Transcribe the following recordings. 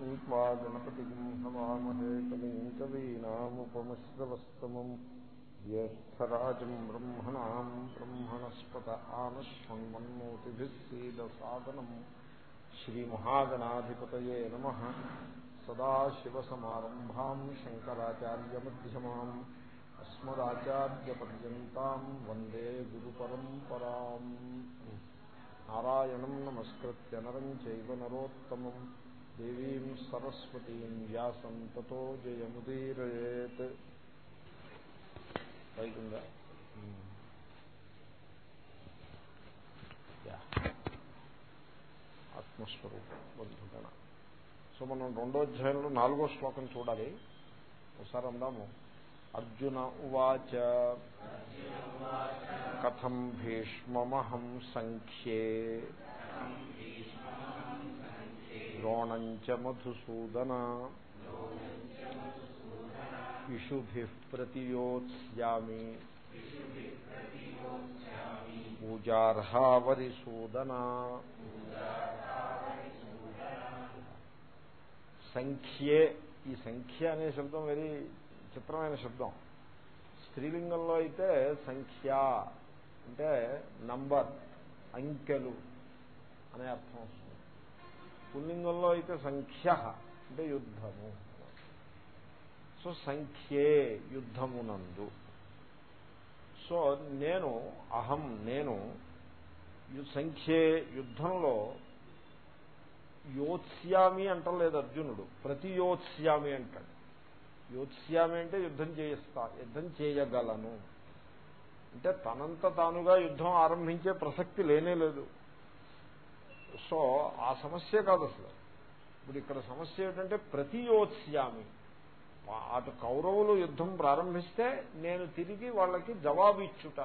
नीत्वा गणपतिम् हवामहे कविम् कवीनामुपमश्रवस्तमम् ज्येष्ठराजम् ब्रह्मणाम् ब्रह्मणस्पत आनश्वन्मन्मोतिभिः सीदसादनम् श्रीमहागणाधिपतये नमः सदाशिवसमारम्भाम् शङ्कराचार्यमध्यमाम् अस्मदाचार्यपर्यन्ताम् वन्दे गुरुपरम्पराम् नारायणम् नमस्कृत्य नरम् चैव नरोत्तमम् దేవీం సరస్వతీం వ్యాసం తతో జయముదీరేత్ పైకుందా. ఆత్మస్వరూపం బంధుగణ సో మనం రెండో అధ్యాయంలో నాలుగో శ్లోకం చూడాలి. ఒకసారి అందాము. అర్జున ఉవాచ. కథం భీష్మహం సంఖ్యే. ద్రోణం చ మధుసూదన. ఇషుభి పూజార్హావరి పూజార్హావరిసూదన. సంఖ్యే ఈ సంఖ్య అనే శబ్దం వెరీ చిత్రమైన శబ్దం. స్త్రీలింగంలో అయితే సంఖ్య అంటే నంబర్ అంకెలు అనే అర్థం వస్తుంది. పుల్లింగంలో అయితే సంఖ్య అంటే యుద్ధము. సో సంఖ్యే యుద్ధమునందు. సో నేను అహం నేను సంఖ్యే యుద్ధంలో యోత్స్యామి అంటలేదు అర్జునుడు. ప్రతి యోత్స్యామి అంటాడు. యోత్స్యామి అంటే యుద్ధం చేయిస్తా యుద్ధం చేయగలను. అంటే తనంత తానుగా యుద్ధం ఆరంభించే ప్రసక్తి లేనే లేదు. సో ఆ సమస్య కాదు అసలు. ఇప్పుడు ఇక్కడ సమస్య ఏంటంటే ప్రతియోత్స్యామి. అటు కౌరవులు యుద్ధం ప్రారంభిస్తే నేను తిరిగి వాళ్ళకి జవాబు ఇచ్చుట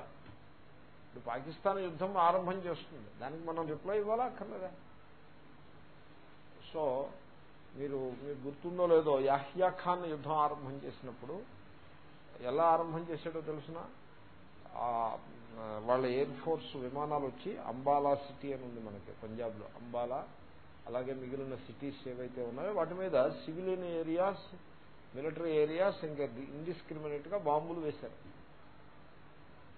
ఇప్పుడు పాకిస్తాన్ యుద్ధం ఆరంభం చేస్తుంది. దానికి మనం రిప్లై ఇవ్వాలా అక్కర్లేదా? సో మీరు మీకు గుర్తుందో లేదో యాహ్యా ఖాన్ యుద్ధం ఆరంభం చేసినప్పుడు ఎలా ఆరంభం చేశాడో తెలిసిన? వాళ్ళ ఎయిర్ ఫోర్స్ విమానాలు వచ్చి అంబాలా సిటీ అని ఉంది మనకి పంజాబ్లో. అంబాలా అలాగే మిగిలిన సిటీస్ ఏవైతే ఉన్నాయో వాటి మీద సివిలియన్ ఏరియాస్ మిలిటరీ ఏరియాస్ ఇంకా ఇండిస్క్రిమినేట్గా బాంబులు వేశారు.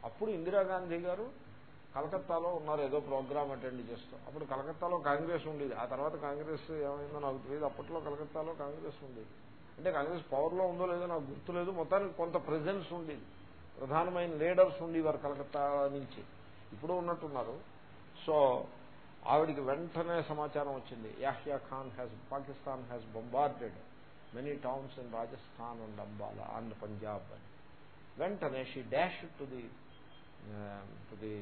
అప్పుడు ఇందిరాగాంధీ గారు కలకత్తాలో ఉన్నారు ఏదో ప్రోగ్రామ్ అటెండ్ చేస్తూ. అప్పుడు కలకత్తాలో కాంగ్రెస్ ఉండేది. ఆ తర్వాత కాంగ్రెస్ ఏమైందో నాకు తెలియదు. అప్పట్లో కలకత్తాలో కాంగ్రెస్ ఉండేది. అంటే కాంగ్రెస్ పవర్లో ఉందో లేదో నాకు గుర్తులేదు మొత్తానికి కొంత ప్రెజెన్స్ ఉండేది. ప్రధానమైన లీడర్స్ ఉండేవారు కలకత్తా నుంచి. ఇప్పుడు ఉన్నట్టున్నారు. సో ఆవిడికి వెంటనే సమాచారం వచ్చింది. Yahya Khan has Pakistan has bombarded many towns in Rajasthan and Ambala and Punjab అని వెంటనే she dash to the to the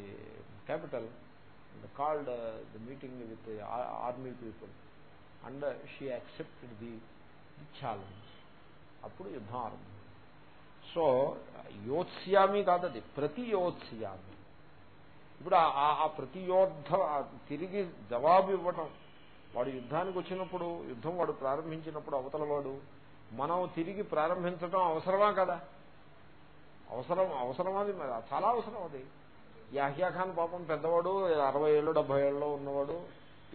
capital and called uh, the meeting with the uh, army people. And uh, she accepted the, the challenge. అప్పుడు యుద్ధం ఆరంభం so యోత్స్యామి కాదది ప్రతి యోత్స్యామి ఇప్పుడు ఆ ప్రతి యోద్ధ తిరిగి జవాబు ఇవ్వటం వాడు యుద్ధానికి వచ్చినప్పుడు యుద్ధం వాడు ప్రారంభించినప్పుడు అవతల వాడు మనం తిరిగి ప్రారంభించడం అవసరమా కదా? అవసరం అవసరం అది చాలా అవసరం అది. యాహ్యాఖాన్ పాపం పెద్దవాడు అరవై ఏళ్ళు డెబ్బై ఏళ్ళలో ఉన్నవాడు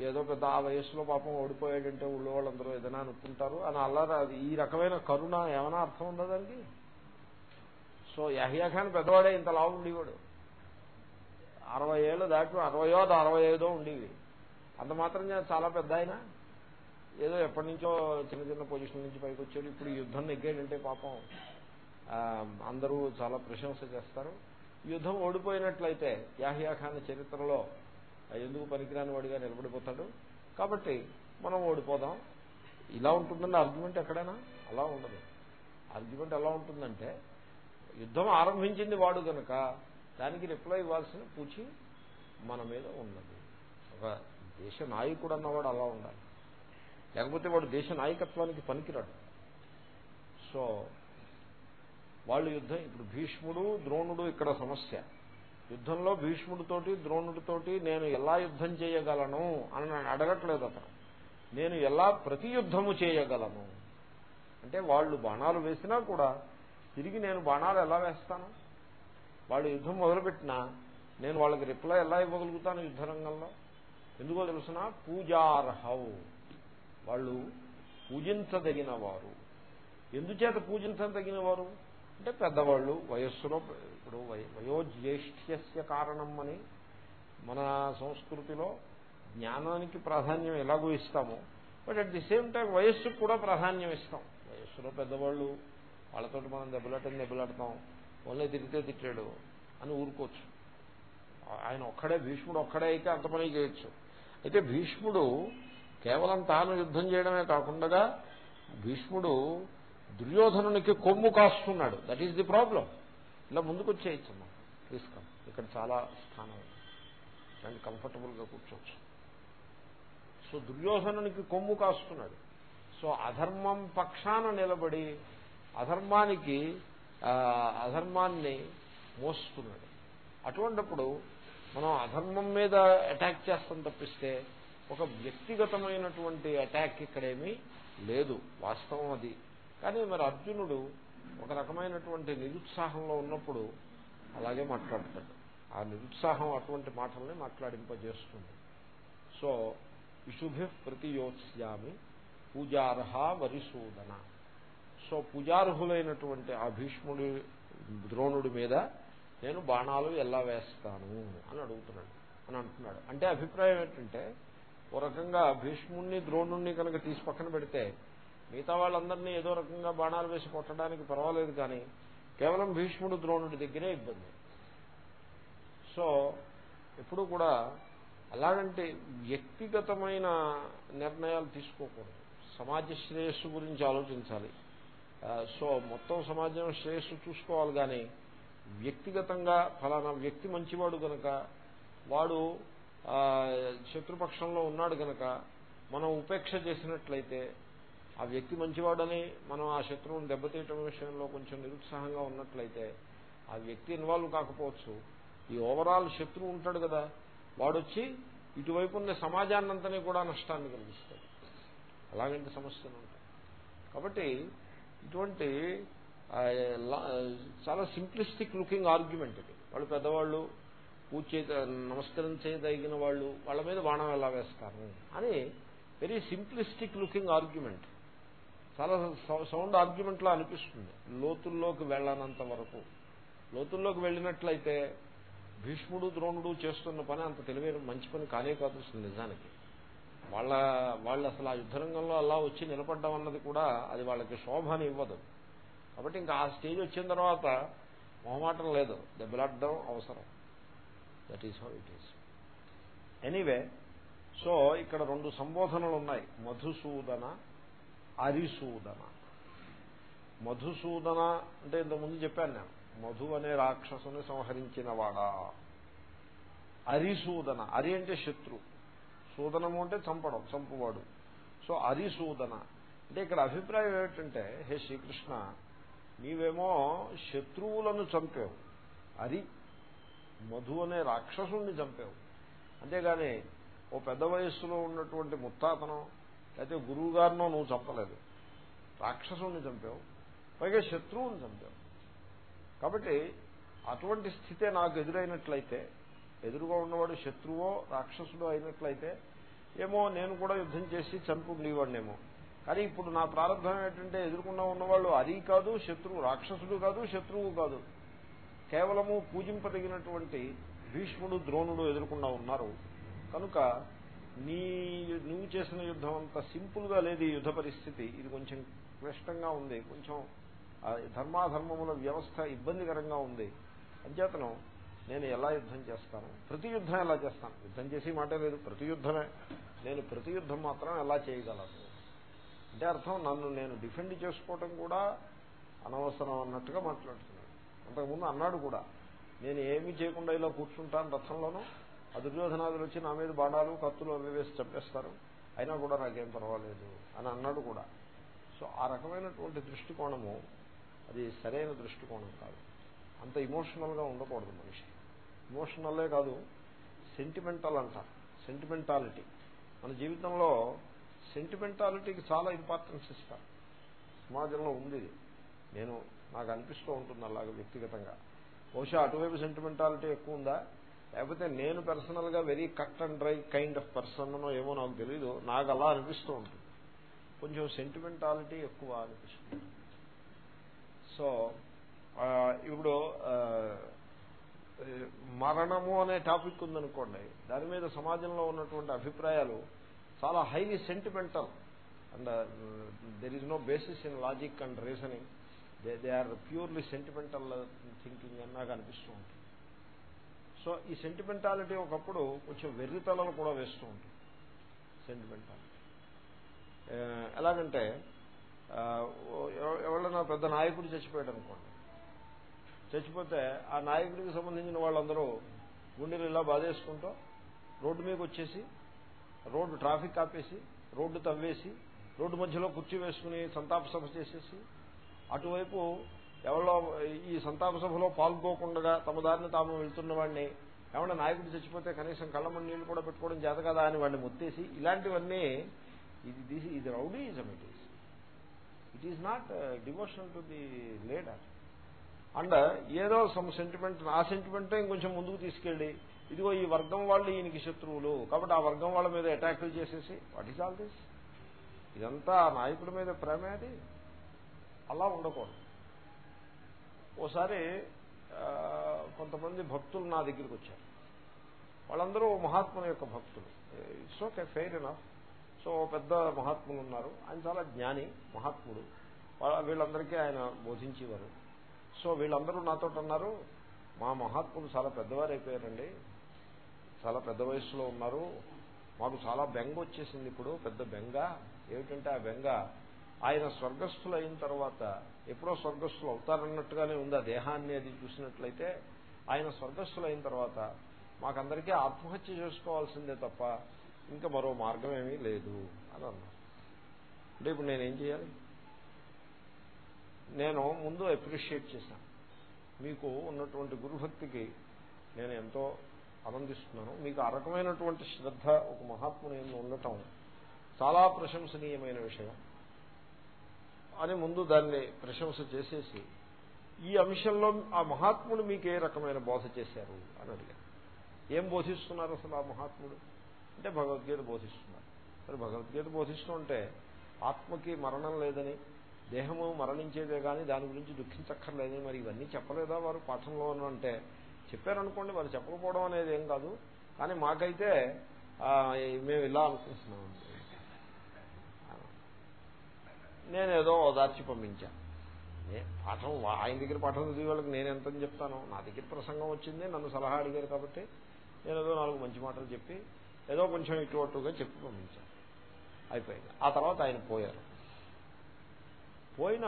ఏదో పెద్ద ఆ వయస్సులో పాపం ఓడిపోయాడంటే ఊళ్ళో వాళ్ళందరూ ఏదైనా అనుకుంటారు. అని అల్లారా అది ఈ రకమైన కరుణ ఏమైనా అర్థం ఉందా దానికి? సో యహియా ఖాన్ పెద్దవాడే ఇంత లావు ఉండేవాడు. అరవై ఏళ్ళు దాటి అరవయో అరవై ఐదో ఉండేవి. అంత మాత్రం చాలా పెద్ద ఆయన. ఏదో ఎప్పటి నుంచో చిన్న చిన్న పొజిషన్ నుంచి పైకి వచ్చాడు. ఇప్పుడు యుద్ధం నెగ్గాడంటే పాపం అందరూ చాలా ప్రశంస చేస్తారు. యుద్ధం ఓడిపోయినట్లయితే యాహియా ఖాన్ చరిత్రలో ఎందుకు పనికిరాని వాడిగా నిలబడిపోతాడు? కాబట్టి మనం ఓడిపోదాం. ఇలా ఉంటుందండి ఆర్గ్యుమెంట్ ఎక్కడైనా? అలా ఉండదు. ఆర్గ్యుమెంట్ ఎలా ఉంటుందంటే యుద్ధం ఆరంభించింది వాడు కనుక దానికి రిప్లై ఇవ్వాల్సిన పూచి మన మీద ఉన్నది. ఒక దేశ నాయకుడు అన్నవాడు అలా ఉండాలి. లేకపోతే వాడు దేశ నాయకత్వానికి పనికిరాడు. సో వాళ్ళు యుద్ధం ఇప్పుడు భీష్ముడు ద్రోణుడు ఇక్కడ సమస్య. యుద్ధంలో భీష్ముడితోటి ద్రోణుడితోటి నేను ఎలా యుద్ధం చేయగలను అని అడగట్లేదు అతను. నేను ఎలా ప్రతి యుద్ధము చేయగలను? అంటే వాళ్ళు బాణాలు వేసినా కూడా తిరిగి నేను బాణాలు ఎలా వేస్తాను? వాళ్ళు యుద్ధం మొదలుపెట్టినా నేను వాళ్ళకి రిప్లై ఎలా ఇవ్వగలుగుతాను యుద్ధ రంగంలో? ఎందుకో తెలుసిన? పూజార్హవు. వాళ్ళు పూజించదగిన వారు ఎందుచేత పూజించదగిన వారు అంటే పెద్దవాళ్ళు వయస్సులో ఇప్పుడు వయోజ్యేష్ఠ్యస్య కారణం అని మన సంస్కృతిలో జ్ఞానానికి ప్రాధాన్యం ఎలాగో ఇస్తామో but at the same time వయస్సుకు కూడా ప్రాధాన్యం ఇస్తాం. వయస్సులో పెద్దవాళ్ళు వాళ్ళతో మనం దెబ్బలాటని దెబ్బలాడతాం. ఓన్లీ తిరిగితే తిట్టాడు అని ఊరుకోవచ్చు. ఆయన ఒక్కడే భీష్ముడు ఒక్కడే అయితే అంత పని చేయొచ్చు. అయితే భీష్ముడు కేవలం తాను యుద్ధం చేయడమే కాకుండా భీష్ముడు దుర్యోధనునికి కొమ్ము కాస్తున్నాడు. దట్ ఈస్ ది ప్రాబ్లం ఇలా ముందుకు వచ్చేయచ్చు అమ్మా తీసుకం ఇక్కడ చాలా స్థానం అండ్ కంఫర్టబుల్గా కూర్చోవచ్చు. సో దుర్యోధనునికి కొమ్ము కాస్తున్నాడు. సో అధర్మం పక్షాన నిలబడి అధర్మానికి అధర్మాన్ని మోస్తున్నాడు అటువంటిప్పుడు మనం అధర్మం మీద అటాక్ చేస్తాం తప్పిస్తే ఒక వ్యక్తిగతమైనటువంటి అటాక్ ఇక్కడేమీ లేదు వాస్తవం అది. కానీ మరి అర్జునుడు ఒక రకమైనటువంటి నిరుత్సాహంలో ఉన్నప్పుడు అలాగే మాట్లాడతాడు. ఆ నిరుత్సాహం అటువంటి మాటల్ని మాట్లాడింపజేస్తుంది. సో ఇషుభి ప్రతియోత్స్యామి పూజార్హ వరిసూదన సో పూజార్హులైనటువంటి ఆ భీష్ముడి ద్రోణుడి మీద నేను బాణాలు ఎలా వేస్తాను అని అడుగుతున్నాడు అని అంటున్నాడు. అంటే అభిప్రాయం ఏంటంటే ఓ రకంగా భీష్ముణ్ణి ద్రోణుణ్ణి కనుక తీసి పక్కన పెడితే మిగతా వాళ్ళందరినీ ఏదో రకంగా బాణాలు వేసి కొట్టడానికి పర్వాలేదు కానీ కేవలం భీష్ముడు ద్రోణుడి దగ్గరే ఇబ్బంది. సో ఎప్పుడు కూడా అలాగంటే వ్యక్తిగతమైన నిర్ణయాలు తీసుకోకూడదు. సమాజ శ్రేయస్సు గురించి ఆలోచించాలి. సో మొత్తం సమాజం శ్రేయస్సు చూసుకోవాలి కానీ వ్యక్తిగతంగా ఫలానా వ్యక్తి మంచివాడు గనక వాడు శత్రుపక్షంలో ఉన్నాడు గనక మనం ఉపేక్ష చేసినట్లయితే ఆ వ్యక్తి మంచివాడని మనం ఆ శత్రువుని దెబ్బతీయటం విషయంలో కొంచెం నిరుత్సాహంగా ఉన్నట్లయితే ఆ వ్యక్తి ఇన్వాల్వ్ కాకపోవచ్చు. ఈ ఓవరాల్ శత్రువు ఉంటాడు కదా వాడొచ్చి ఇటువైపు ఉన్న సమాజాన్నంతని కూడా నష్టాన్ని కలిగిస్తాడు. అలాగంటే సమస్యలు ఉంటాయి. కాబట్టి ఇటువంటి చాలా సింప్లిస్టిక్ లుకింగ్ ఆర్గ్యుమెంట్ ఇది. వాళ్ళు పెద్దవాళ్ళు పూజ చేత నమస్కరించదగిన వాళ్ళు వాళ్ళ మీద బాణం ఎలా వేస్తారు అని వెరీ సింప్లిస్టిక్ లుకింగ్ ఆర్గ్యుమెంట్. చాలా సౌండ్ ఆర్గ్యుమెంట్ లా అనిపిస్తుంది. లోతుల్లోకి వెళ్ళనంత వరకు. లోతుల్లోకి వెళ్ళినట్లయితే భీష్ముడు ద్రోణుడు చేస్తున్న పని అంత తెలివైన మంచి పని కానే కాదు నిజానికి. వాళ్ళ వాళ్ళు అసలు ఆ యుద్ధరంగంలో అలా వచ్చి నిలబడ్డం అన్నది కూడా అది వాళ్ళకి శోభని ఇవ్వదు. కాబట్టి ఇంకా ఆ స్టేజ్ వచ్చిన తర్వాత మొహమాటం లేదు. దెబ్బలాడడం అవసరం. That is how it is anyway so ఇక్కడ రెండు సంబోధనలు ఉన్నాయి. మధుసూదన అరిసూదన. మధుసూదన అంటే ఇంతకుముందు చెప్పాను నేను. మధు అనే రాక్షసుని సంహరించినవాడా అరిసూదన అరి అంటే శత్రు. సూదనము అంటే చంపడం చంపువాడు. సో అరిసూదన అంటే ఇక్కడ అభిప్రాయం ఏమిటంటే హే శ్రీకృష్ణ నీవేమో శత్రువులను చంపావు. అరి మధు అనే రాక్షసుణ్ణి చంపావు. అంతేగాని ఓ పెద్ద వయస్సులో ఉన్నటువంటి ముత్తాతనం లేకపోతే గురువు గారినో నువ్వు చంపలేదు. రాక్షసుని చంపావు. పైగా శత్రువుని చంపావు. కాబట్టి అటువంటి స్థితే నాకు ఎదురైనట్లయితే ఎదురుగా ఉన్నవాడు శత్రువో రాక్షసుడు అయినట్లయితే ఏమో నేను కూడా యుద్ధం చేసి చంపుండేవాడినేమో. కానీ ఇప్పుడు నా ప్రారంభం ఏంటంటే ఎదుర్కొన్న ఉన్నవాళ్ళు అది కాదు శత్రువు రాక్షసుడు కాదు శత్రువు కాదు. కేవలము పూజింపదగినటువంటి భీష్ముడు ద్రోణుడు ఎదుర్కొన్నా ఉన్నారు. కనుక నీ నువ్వు చేసిన యుద్ధం అంత సింపుల్గా లేదు ఈ యుద్ధ పరిస్థితి. ఇది కొంచెం క్లిష్టంగా ఉంది. కొంచెం ధర్మాధర్మముల వ్యవస్థ ఇబ్బందికరంగా ఉంది. అంచేతను నేను ఎలా యుద్ధం చేస్తాను? ప్రతి యుద్ధం ఎలా చేస్తాను? యుద్ధం చేసి మాట లేదు ప్రతి యుద్ధమే. నేను ప్రతి యుద్ధం మాత్రం ఎలా చేయగలను? అంటే అర్థం నన్ను నేను డిఫెండ్ చేసుకోవటం కూడా అనవసరం అన్నట్టుగా మాట్లాడుతున్నాడు. అంతకుముందు అన్నాడు కూడా నేను ఏమీ చేయకుండా ఇలా కూర్చుంటాను రథంలోనూ. ఆ దుర్యోధనాదులు వచ్చి నా మీద బాణాలు కత్తులు అవి వేసి చంపేస్తారు. అయినా కూడా నాకేం పర్వాలేదు అని అన్నాడు కూడా. సో ఆ రకమైనటువంటి దృష్టికోణము అది సరైన దృష్టికోణం కాదు. అంత ఇమోషనల్గా ఉండకూడదు మనిషి ఇమోషనలే కాదు సెంటిమెంటల్ అంటారు. సెంటిమెంటాలిటీ మన జీవితంలో సెంటిమెంటాలిటీకి చాలా ఇంపార్టెన్స్ ఇస్తారు. సమాజంలో ఉంది నేను నాకు అనిపిస్తూ ఉంటుంది అలాగే వ్యక్తిగతంగా. బహుశా అటువైపు సెంటిమెంటాలిటీ ఎక్కువ ఉందా? లేకపోతే నేను పర్సనల్గా very cut and dry kind of person ఏమో నాకు తెలీదు. నాకు అలా అనిపిస్తూ ఉంటుంది. కొంచెం సెంటిమెంటాలిటీ ఎక్కువ అనిపిస్తుంది. సో ఇప్పుడు మరణము అనే టాపిక్ ఉందనుకోండి దాని మీద సమాజంలో ఉన్నటువంటి అభిప్రాయాలు చాలా highly sentimental. And there is no basis in logic and reasoning they they are purely sentimental thinking అని నాకు అనిపిస్తూ ఉంటుంది. సో ఈ సెంటిమెంటాలిటీ ఒకప్పుడు కొంచెం వెర్రితలను కూడా వేస్తూ ఉంటుంది. సెంటిమెంటాలిటీ ఎలాగంటే ఎవరైనా పెద్ద నాయకుడు చచ్చిపోయాడు అనుకోండి చచ్చిపోతే ఆ నాయకుడికి సంబంధించిన వాళ్ళందరూ గుండెలు ఇలా బాధేసుకుంటూ రోడ్డు మీదకి వచ్చేసి రోడ్డు ట్రాఫిక్ ఆపేసి రోడ్డు తవ్వేసి రోడ్డు మధ్యలో కుర్చీ వేసుకుని సంతాప సభ చేసేసి అటువైపు ఎవరో ఈ సంతాప సభలో పాల్గొకుండా తమ దారిని తాము వెళ్తున్న వాడిని ఏమన్నా నాయకుడు చచ్చిపోతే కనీసం కళ్ళమని నీళ్ళు కూడా పెట్టుకోవడం చేత కదా అని వాడిని ముత్తేసి ఇలాంటివన్నీ ఇది దిస్ ఇది rowdyism it is it is not devotion to the leader and ఏదో సమ్ సెంటిమెంట్ ఆ సెంటిమెంటే ఇంకొంచెం ముందుకు తీసుకెళ్ళి ఇదిగో ఈ వర్గం వాళ్ళు ఈయనకి శత్రువులు. కాబట్టి ఆ వర్గం వాళ్ళ మీద అటాక్లు చేసేసి వాట్ ఈజ్ ఆల్ దిస్ ఇదంతా నాయకుడి మీద ప్రేమే అది. అలా ఉండకూడదు. ఓసారి కొంతమంది భక్తులు నా దగ్గరికి వచ్చారు. వాళ్ళందరూ మహాత్ముని యొక్క భక్తులు. It's okay fair enough so పెద్ద మహాత్ములు ఉన్నారు. ఆయన చాలా జ్ఞాని మహాత్ముడు. వీళ్ళందరికీ ఆయన బోధించేవారు. సో వీళ్ళందరూ నాతో అన్నారు మా మహాత్ములు చాలా పెద్దవారు అయిపోయారండి చాలా పెద్ద వయసులో ఉన్నారు. మాకు చాలా బెంగ వచ్చేసింది ఇప్పుడు పెద్ద బెంగ. ఏమిటంటే ఆ బెంగ ఆయన స్వర్గస్థులు అయిన తర్వాత ఎప్పుడో స్వర్గస్థులు అవుతారన్నట్టుగానే ఉంది ఆ దేహాన్ని అది చూసినట్లయితే. ఆయన స్వర్గస్థులు అయిన తర్వాత మాకందరికీ ఆత్మహత్య చేసుకోవాల్సిందే తప్ప ఇంకా మరో మార్గం ఏమీ లేదు అని అన్నారు. అంటే ఇప్పుడు నేనేం చేయాలి? నేను ముందు అప్రిషియేట్ చేశాను. మీకు ఉన్నటువంటి గురుభక్తికి నేను ఎంతో ఆనందిస్తున్నాను. మీకు ఆ రకమైనటువంటి శ్రద్ధ ఒక మహాత్ముని ఉండటం చాలా ప్రశంసనీయమైన విషయం. అని ముందు దాన్ని ప్రశంస చేసేసి ఈ అంశంలో ఆ మహాత్ముడు మీకు ఏ రకమైన బోధ చేశారు అని అడిగారు ఏం బోధిస్తున్నారు అసలు ఆ మహాత్ముడు? అంటే భగవద్గీత బోధిస్తున్నారు. మరి భగవద్గీత బోధిస్తుంటే ఆత్మకి మరణం లేదని దేహము మరణించేదే కానీ దాని గురించి దుఃఖించక్కర్లేదని మరి ఇవన్నీ చెప్పలేదా వారు పాఠంలో అంటే? చెప్పారనుకోండి వారు చెప్పకపోవడం అనేది ఏం కాదు. కానీ మాకైతే మేము ఇలా అనుకుంటున్నాం. నేను ఏదో ఓదార్చి పంపించాను పాఠం ఆయన దగ్గర పాఠం చదివే వాళ్ళకి నేను ఎంత చెప్తాను? నా దగ్గర ప్రసంగం వచ్చింది నన్ను సలహా అడిగారు కాబట్టి నేను ఏదో నాలుగు మంచి మాటలు చెప్పి ఏదో కొంచెం ఇటు అటుగా చెప్పి పంపించాను అయిపోయింది. ఆ తర్వాత ఆయన పోయారు. పోయిన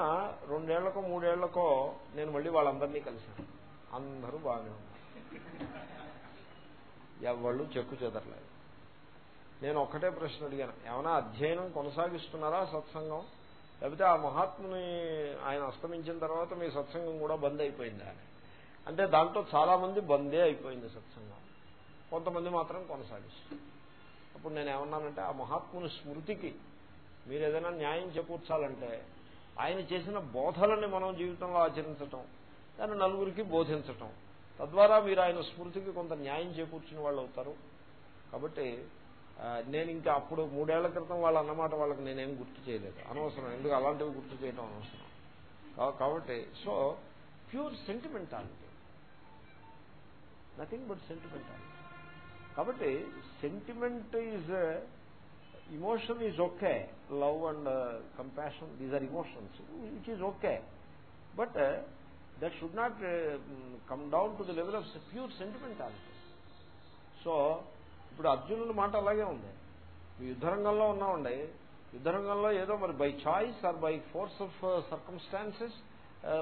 రెండేళ్ళకో మూడేళ్ళకో నేను మళ్ళీ వాళ్ళందరినీ కలిశాను. అందరూ బాగానే ఉన్నారు. ఎవళ్ళు చెక్కు చెదరలేదు. నేను ఒక్కటే ప్రశ్న అడిగాను. ఏమైనా అధ్యయనం కొనసాగిస్తున్నారా సత్సంగం? లేకపోతే ఆ మహాత్ముని ఆయన అస్తమించిన తర్వాత మీ సత్సంగం కూడా బంద్ అయిపోయిందా? అని అంటే దాంట్లో చాలా మంది బందే అయిపోయింది సత్సంగం. కొంతమంది మాత్రం కొనసాగిస్తారు అప్పుడు నేను ఏమన్నానంటే ఆ మహాత్ముని స్మృతికి మీరు ఏదైనా న్యాయం చేకూర్చాలంటే ఆయన చేసిన బోధలని మనం జీవితంలో ఆచరించటం దాన్ని నలుగురికి బోధించటం. తద్వారా మీరు ఆయన స్మృతికి కొంత న్యాయం చేకూర్చిన వాళ్ళు అవుతారు. కాబట్టి నేను ఇంకా అప్పుడు మూడేళ్ళ క్రితం వాళ్ళు అన్నమాట వాళ్ళకి నేనేం గుర్తు చేయలేదు. అనవసరం ఎందుకు అలాంటివి గుర్తు చేయడం అనవసరం. కాబట్టి so pure sentimentality. Nothing but sentimentality కాబట్టి sentiment is emotion is okay love and compassion these are emotions which is okay but that should not come down to the level of pure sentimentality so ఇప్పుడు అర్జునుడి మాట అలాగే ఉంది. యుద్ధరంగంలో ఉన్నామండి యుద్ధరంగంలో ఏదో మరి by choice or by force of circumstances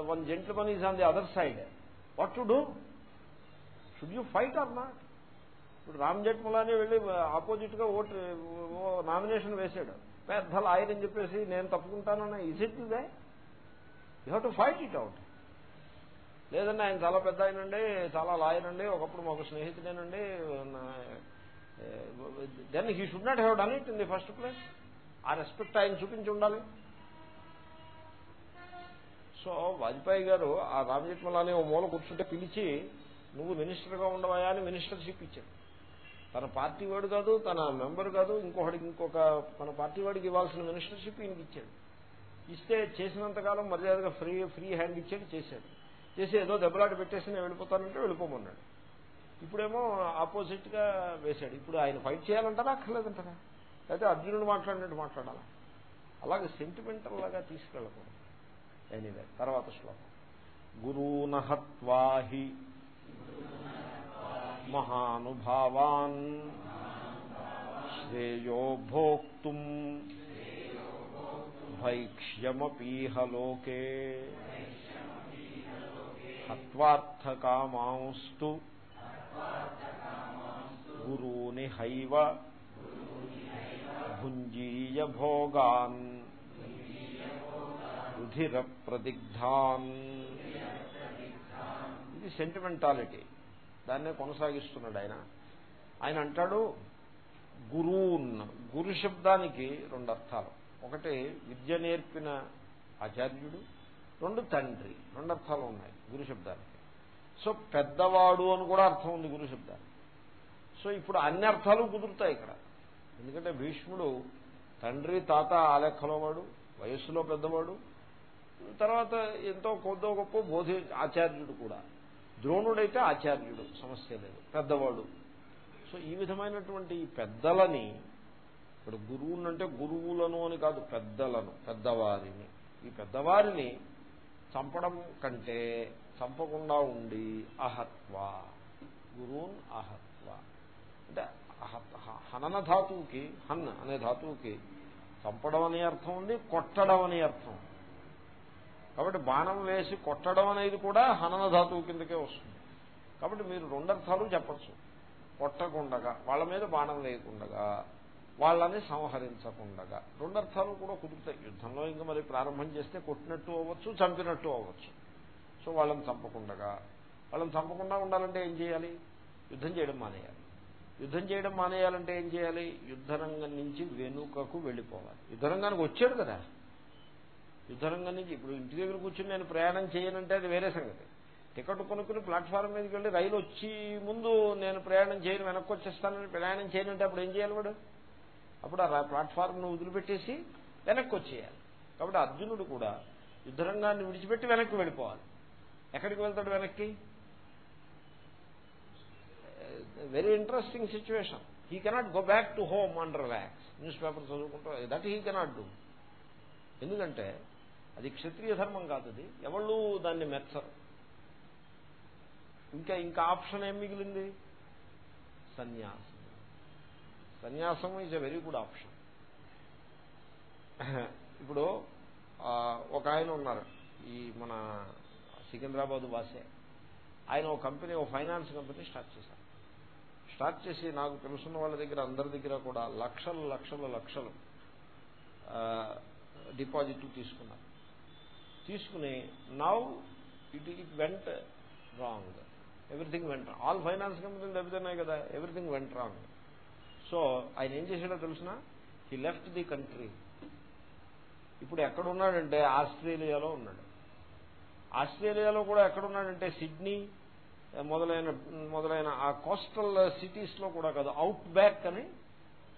one gentleman is on the other side what to do should you fight or not ఇప్పుడు రామ్ జెట్మలాని వెళ్ళి ఆపోజిట్గా ఓటు నామినేషన్ వేశాడు. పెద్ద లాయర్ అని చెప్పేసి నేను తప్పుకుంటానన్న is it they you have to fight it out లేదండి ఆయన చాలా పెద్ద ఆయనండి చాలా లాయర్ అండి ఒకప్పుడు మాకు స్నేహితుడేనండి then he should not have done it in the first place ఆ రెస్పెక్ట్ ఆయన చూపించి ఉండాలి. సో వాజ్పేయి గారు ఆ రామజెట్మలాని ఓ మూల కూర్చుంటే పిలిచి నువ్వు మినిస్టర్గా ఉండవయా అని మినిస్టర్షిప్ ఇచ్చాడు తన పార్టీ వాడు కాదు తన మెంబర్ కాదు ఇంకొకటికి ఇంకొక తన పార్టీ వాడికి ఇవ్వాల్సిన మినిస్టర్షిప్ ఈయనకి ఇచ్చాడు. ఇస్తే చేసినంతకాలం మర్యాదగా ఫ్రీ ఫ్రీ హ్యాండ్ ఇచ్చాడు చేశాడు. చేసి ఏదో దెబ్బలాట పెట్టేసి నేను వెళ్ళిపోతానంటే వెళ్ళిపోమన్నాడు. ఇప్పుడేమో ఆపోజిట్గా వేశాడు. ఇప్పుడు ఆయన ఫైట్ చేయాలంటారా అక్కర్లేదంటారా? అయితే అర్జునుడు మాట్లాడినట్టు మాట్లాడాలా? అలాగే సెంటిమెంటల్ లాగా తీసుకెళ్ళకూడదు. ఎనీవే తర్వాత శ్లోకం. గురూనహత్వాహి. మహానుభావాన్. శ్రేయో భోక్తుం. భైక్ష్యమపీహ లోకే హత్వార్థకామాంస్తు. గురూని హైవ. భుంజీయ భోగాన్. రుధిర ప్రదిగ్ధాన్. ఇది సెంటిమెంటాలిటీ దాన్నే కొనసాగిస్తున్నాడు ఆయన. ఆయన అంటాడు గురూన్ గురు శబ్దానికి రెండు అర్థాలు. ఒకటి విద్య నేర్పిన ఆచార్యుడు. రెండు తండ్రి. రెండు అర్థాలు ఉన్నాయి గురు శబ్దానికి. సో పెద్దవాడు అని కూడా అర్థం ఉంది గురు శబ్దానికి. సో ఇప్పుడు అన్ని అర్థాలు కుదురుతాయి ఇక్కడ. ఎందుకంటే భీష్ముడు తండ్రి తాత ఆ లెక్కలో వాడు వయస్సులో పెద్దవాడు తర్వాత ఎంతో కొద్దో గొప్ప బోధి ఆచార్యుడు కూడా. ద్రోణుడైతే ఆచార్యుడు సమస్య లేదు పెద్దవాడు. సో ఈ విధమైనటువంటి పెద్దలని ఇప్పుడు గురువుని అంటే గురువులను అని కాదు పెద్దలను పెద్దవారిని. ఈ పెద్దవారిని చంపడం కంటే చంపకుండా ఉండి అహత్వ. గురువున్ అహత్వ. అంటే హనన ధాతువుకి హన్ అనే ధాతువుకి చంపడం అనే అర్థం ఉంది కొట్టడం అనే అర్థం కాబట్టి బాణం వేసి కొట్టడం అనేది కూడా హనన ధాతువు కిందకే వస్తుంది. కాబట్టి మీరు రెండర్థాలు చెప్పచ్చు. కొట్టకుండగా వాళ్ళ మీద బాణం వేయకుండగా వాళ్ళని సంహరించకుండగా. రెండర్థాలు కూడా కుదురుతాయి. యుద్ధంలో ఇంకా మరి ప్రారంభం చేస్తే కొట్టినట్టు అవ్వచ్చు చంపినట్టు అవ్వచ్చు. సో వాళ్ళని చంపకుండగా. వాళ్ళని చంపకుండా ఉండాలంటే ఏం చేయాలి? యుద్ధం చేయడం మానేయాలి. యుద్ధం చేయడం మానేయాలంటే ఏం చేయాలి? యుద్ధరంగం నుంచి వెనుకకు వెళ్ళిపోవాలి. యుద్ధరంగానికి వచ్చాడు కదా. యుద్ధరంగం నుంచి ఇప్పుడు ఇంటి దగ్గర కూర్చుని నేను ప్రయాణం చేయనంటే అది వేరే సంగతి. టికెట్ కొనుక్కుని ప్లాట్ఫారం మీదకి వెళ్ళి రైలు వచ్చి ముందు నేను ప్రయాణం చేయను వెనక్కి వచ్చేస్తానని ప్రయాణం చేయనంటే అప్పుడు ఏం చేయాలి వాడు? అప్పుడు ఆ ప్లాట్ఫారంను వదిలిపెట్టేసి వెనక్కి వచ్చేయాలి. కాబట్టి అర్జునుడు కూడా యుద్ధరంగాన్ని విడిచిపెట్టి వెనక్కి వెళ్ళిపోవాలి. ఎక్కడికి వెళ్తాడు వెనక్కి? Very interesting situation he cannot go back to home and relax newspaper చదువుకుంటా దట్ హీ కెనాట్ డూ ఎందుకంటే అది క్షత్రియ ధర్మం కాదు అది. ఎవళ్ళు దాన్ని మెచ్చరు ఇంకా ఇంకా ఆప్షన్ ఏం మిగిలింది? సన్యాసం. సన్యాసం is a very good option ఇప్పుడు ఒక ఆయన ఉన్నారు. ఈ మన సికింద్రాబాద్ వాసే. ఆయన ఒక కంపెనీ ఒక ఫైనాన్స్ కంపెనీ స్టార్ట్ చేశారు. స్టార్ట్ చేసి నాకు తెలుసున్న వాళ్ళ దగ్గర అందరి దగ్గర కూడా లక్షలు లక్షలు లక్షలు డిపాజిట్ తీసుకున్నారు. తీసుకుని now it it went wrong everything went all finance కంపెనీలు దెబ్బతిన్నాయి కదా ఎవ్రీథింగ్ వెంట రాంగ్ సో ఆయన ఏం చేశాడో తెలిసిన? హీ లెఫ్ట్ ది కంట్రీ ఇప్పుడు ఎక్కడున్నాడంటే ఆస్ట్రేలియాలో ఉన్నాడు. ఆస్ట్రేలియాలో కూడా ఎక్కడున్నాడంటే సిడ్నీ మొదలైన మొదలైన ఆ కోస్టల్ సిటీస్లో కూడా కాదు అవుట్ బ్యాక్ అని.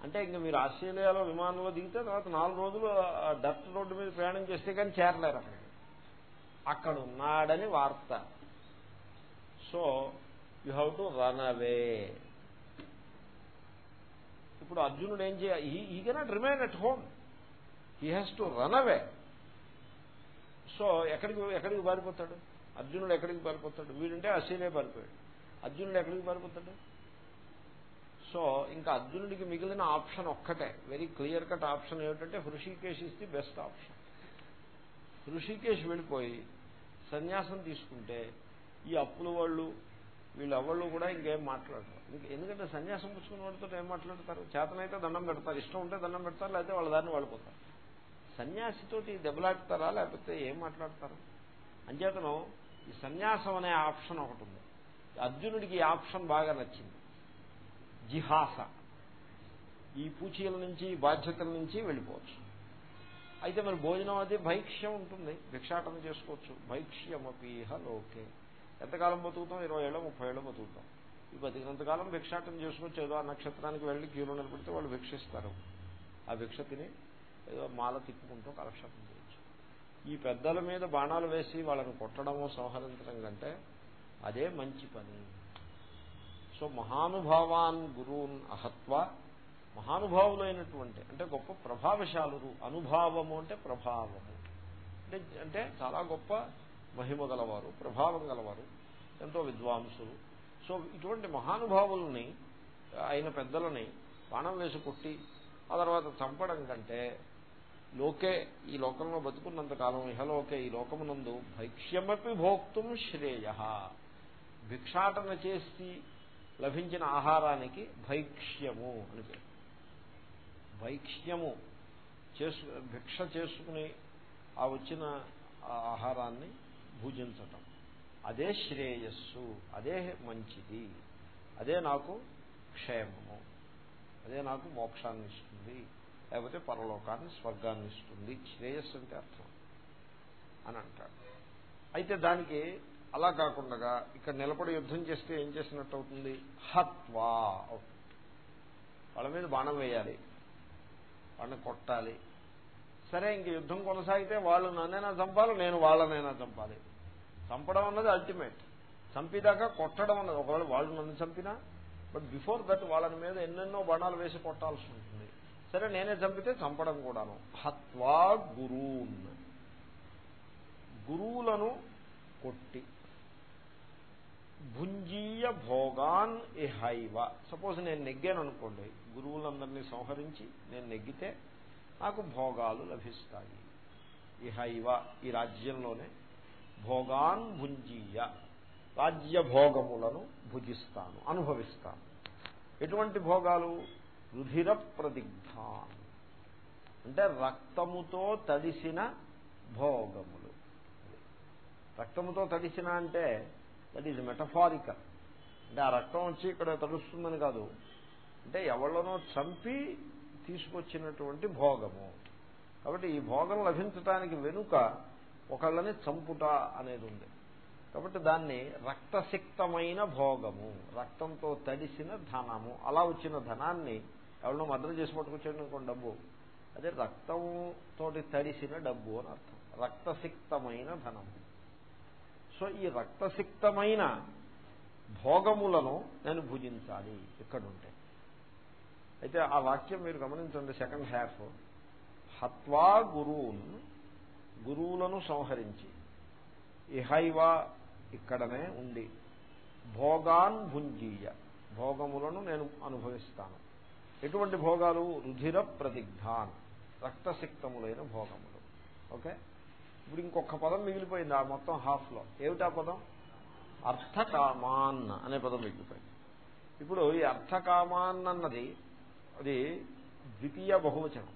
అంటే ఇంకా మీరు ఆస్ట్రేలియాలో విమానంలో దిగితే తర్వాత నాలుగు రోజులు డర్ట్ రోడ్డు మీద ప్రయాణం చేస్తే కానీ చేరలేరు అక్కడ అక్కడ ఉన్నాడని వార్త. So you have to run away. ఇప్పుడు అర్జునుడు ఏం చేయాలి he cannot remain at home. He has to run away. So ఎక్కడికి ఎక్కడికి పారిపోతాడు? అర్జునుడు ఎక్కడికి పారిపోతాడు? వీడుంటే అసీలే పారిపోయాడు. అర్జునుడు ఎక్కడికి పారిపోతాడు? సో ఇంకా అర్జునుడికి మిగిలిన ఆప్షన్ ఒక్కటే. వెరీ క్లియర్ కట్ ఆప్షన్ ఏమిటంటే Hrishikesh is the best option. Hrishikesh వెళ్ళిపోయి సన్యాసం తీసుకుంటే ఈ అప్పుల వాళ్ళు వీళ్ళెవళ్ళు కూడా ఇంకేం మాట్లాడరు. ఎందుకంటే సన్యాసం పుచ్చుకున్న వాళ్ళతో ఏం మాట్లాడతారు? చేతనైతే దండం పెడతారు. ఇష్టం ఉంటే దండం పెడతారు. లేకపోతే వాళ్ళ దాన్ని వాడిపోతారు సన్యాసితోటి దెబ్బలాడతారా? లేకపోతే ఏం మాట్లాడతారు? అంచేతను ఈ సన్యాసం అనే ఆప్షన్ ఒకటి ఉంది. అర్జునుడికి ఈ ఆప్షన్ బాగా నచ్చింది. జిహాస. ఈ పూచీల నుంచి బాధ్యతల నుంచి వెళ్ళిపోవచ్చు. అయితే మరి భోజనం అది భైక్ష్యం ఉంటుంది. భిక్షాటన చేసుకోవచ్చు. భైక్ష్యమపీహ లోకే. ఎంతకాలం బతుకుతాం? ఇరవై ఏళ్ళు ముప్పై ఏళ్ళు బతుకుతాం. ఈ బతికినంతకాలం భిక్షాటం చేసుకోవచ్చు. ఏదో ఆ నక్షత్రానికి వెళ్ళి క్యూలో నిలబడితే వాళ్ళు భిక్షిస్తారు. ఆ భిక్ష తిని ఏదో మాల తిప్పుకుంటూ కాలక్షేపం చేయొచ్చు. ఈ పెద్దల మీద బాణాలు వేసి వాళ్ళని కొట్టడమో సంహరించడం కంటే అదే మంచి పని. సో మహానుభావాన్ గురువున్ అహత్వ మహానుభావులైనటువంటి అంటే గొప్ప ప్రభావశాలురు. అనుభావము అంటే ప్రభావము. అంటే అంటే చాలా గొప్ప మహిమ గలవారు ప్రభావం గలవారు ఎంతో విద్వాంసులు. సో ఇటువంటి మహానుభావుల్ని అయిన పెద్దలని బాణం వేసి కొట్టి ఆ తర్వాత చంపడం కంటే లోకే ఈ లోకంలో బతుకున్నంత కాలం ఇహలోకే ఈ లోకమునందు భైక్ష్యమపి భోక్తుం శ్రేయ. భిక్షాటన చేసి లభించిన ఆహారానికి భైక్ష్యము అని పేరు. వైక్ష్యము చేసు భిక్ష చేసుకుని ఆ వచ్చిన ఆహారాన్ని భుజించటం. అదే శ్రేయస్సు అదే మంచిది అదే నాకు క్షేమము అదే నాకు మోక్షాన్ని ఇస్తుంది లేకపోతే పరలోకాన్ని స్వర్గాన్ని ఇస్తుంది. శ్రేయస్సు అంటే అర్థం అని అంటాడు అయితే దానికి అలా కాకుండా ఇక్కడ నిలబడి యుద్ధం చేస్తే ఏం చేసినట్టు అవుతుంది? హత్వా. వాళ్ళ మీద బాణం వేయాలి. వాళ్ళని కొట్టాలి. సరే ఇంక యుద్ధం కొనసాగితే వాళ్ళు నన్నైనా చంపాలి నేను వాళ్ళనైనా చంపాలి. చంపడం అన్నది అల్టిమేట్ చంపేదాకా కొట్టడం అన్నది. ఒకవేళ వాళ్ళు నన్ను చంపినా బట్ బిఫోర్ దట్ వాళ్ళని మీద ఎన్నెన్నో బాణాలు వేసి కొట్టాల్సి ఉంటుంది. సరే నేనే చంపితే చంపడం కూడాను. హత్వా గురూన్. గురువులను కొట్టి భుంజీయ భోగాన్ ఇహైవ. సపోజ్ నేను నెగ్గాను అనుకోండి గురువులందరినీ సంహరించి నేను నెగ్గితే నాకు భోగాలు లభిస్తాయి. ఇహైవ ఈ రాజ్యంలోనే భోగాన్ భుంజీయ రాజ్య భోగములను భుజిస్తాను అనుభవిస్తాను. ఎటువంటి భోగాలు? రుధిర ప్రదిగ్ధాన్. అంటే రక్తముతో తడిసిన భోగములు. రక్తముతో తడిసిన అంటే దట్ ఈజ్ మెటఫారికల్ అంటే ఆ రక్తం వచ్చి ఇక్కడ తడుస్తుందని కాదు. అంటే ఎవళ్ళనో చంపి తీసుకొచ్చినటువంటి భోగము. కాబట్టి ఈ భోగం లభించటానికి వెనుక ఒకళ్ళని చంపుట అనేది ఉంది. కాబట్టి దాన్ని రక్తసిక్తమైన భోగము రక్తంతో తడిసిన ధనము. అలా వచ్చిన ధనాన్ని ఎవరినో మద్ర చేసి పట్టుకొచ్చాడు అనుకోండి డబ్బు. అదే రక్తంతో తడిసిన డబ్బు అని అర్థం. రక్తసిక్తమైన ధనము. సో ఈ రక్తసిక్తమైన భోగములను నేను భుజించాలి ఇక్కడుంటే. అయితే ఆ వాక్యం మీరు గమనించండి సెకండ్ హ్యాఫ్ హత్వా గురువున్ గురువులను సంహరించి. ఇహైవ ఇక్కడనే ఉండి. భోగాన్ భుంజీయ. భోగములను నేను అనుభవిస్తాను. ఎటువంటి భోగాలు? రుధిర ప్రతిగ్ధాన్ రక్తసిక్తములైన భోగములు. ఓకే? ఇప్పుడు ఇంకొక పదం మిగిలిపోయింది ఆ మొత్తం హాఫ్లో. ఏమిటా పదం? అర్థకామాన్ అనే పదం మిగిలిపోయింది. ఇప్పుడు ఈ అర్థకామాన్ అన్నది అది ద్వితీయ బహువచనం.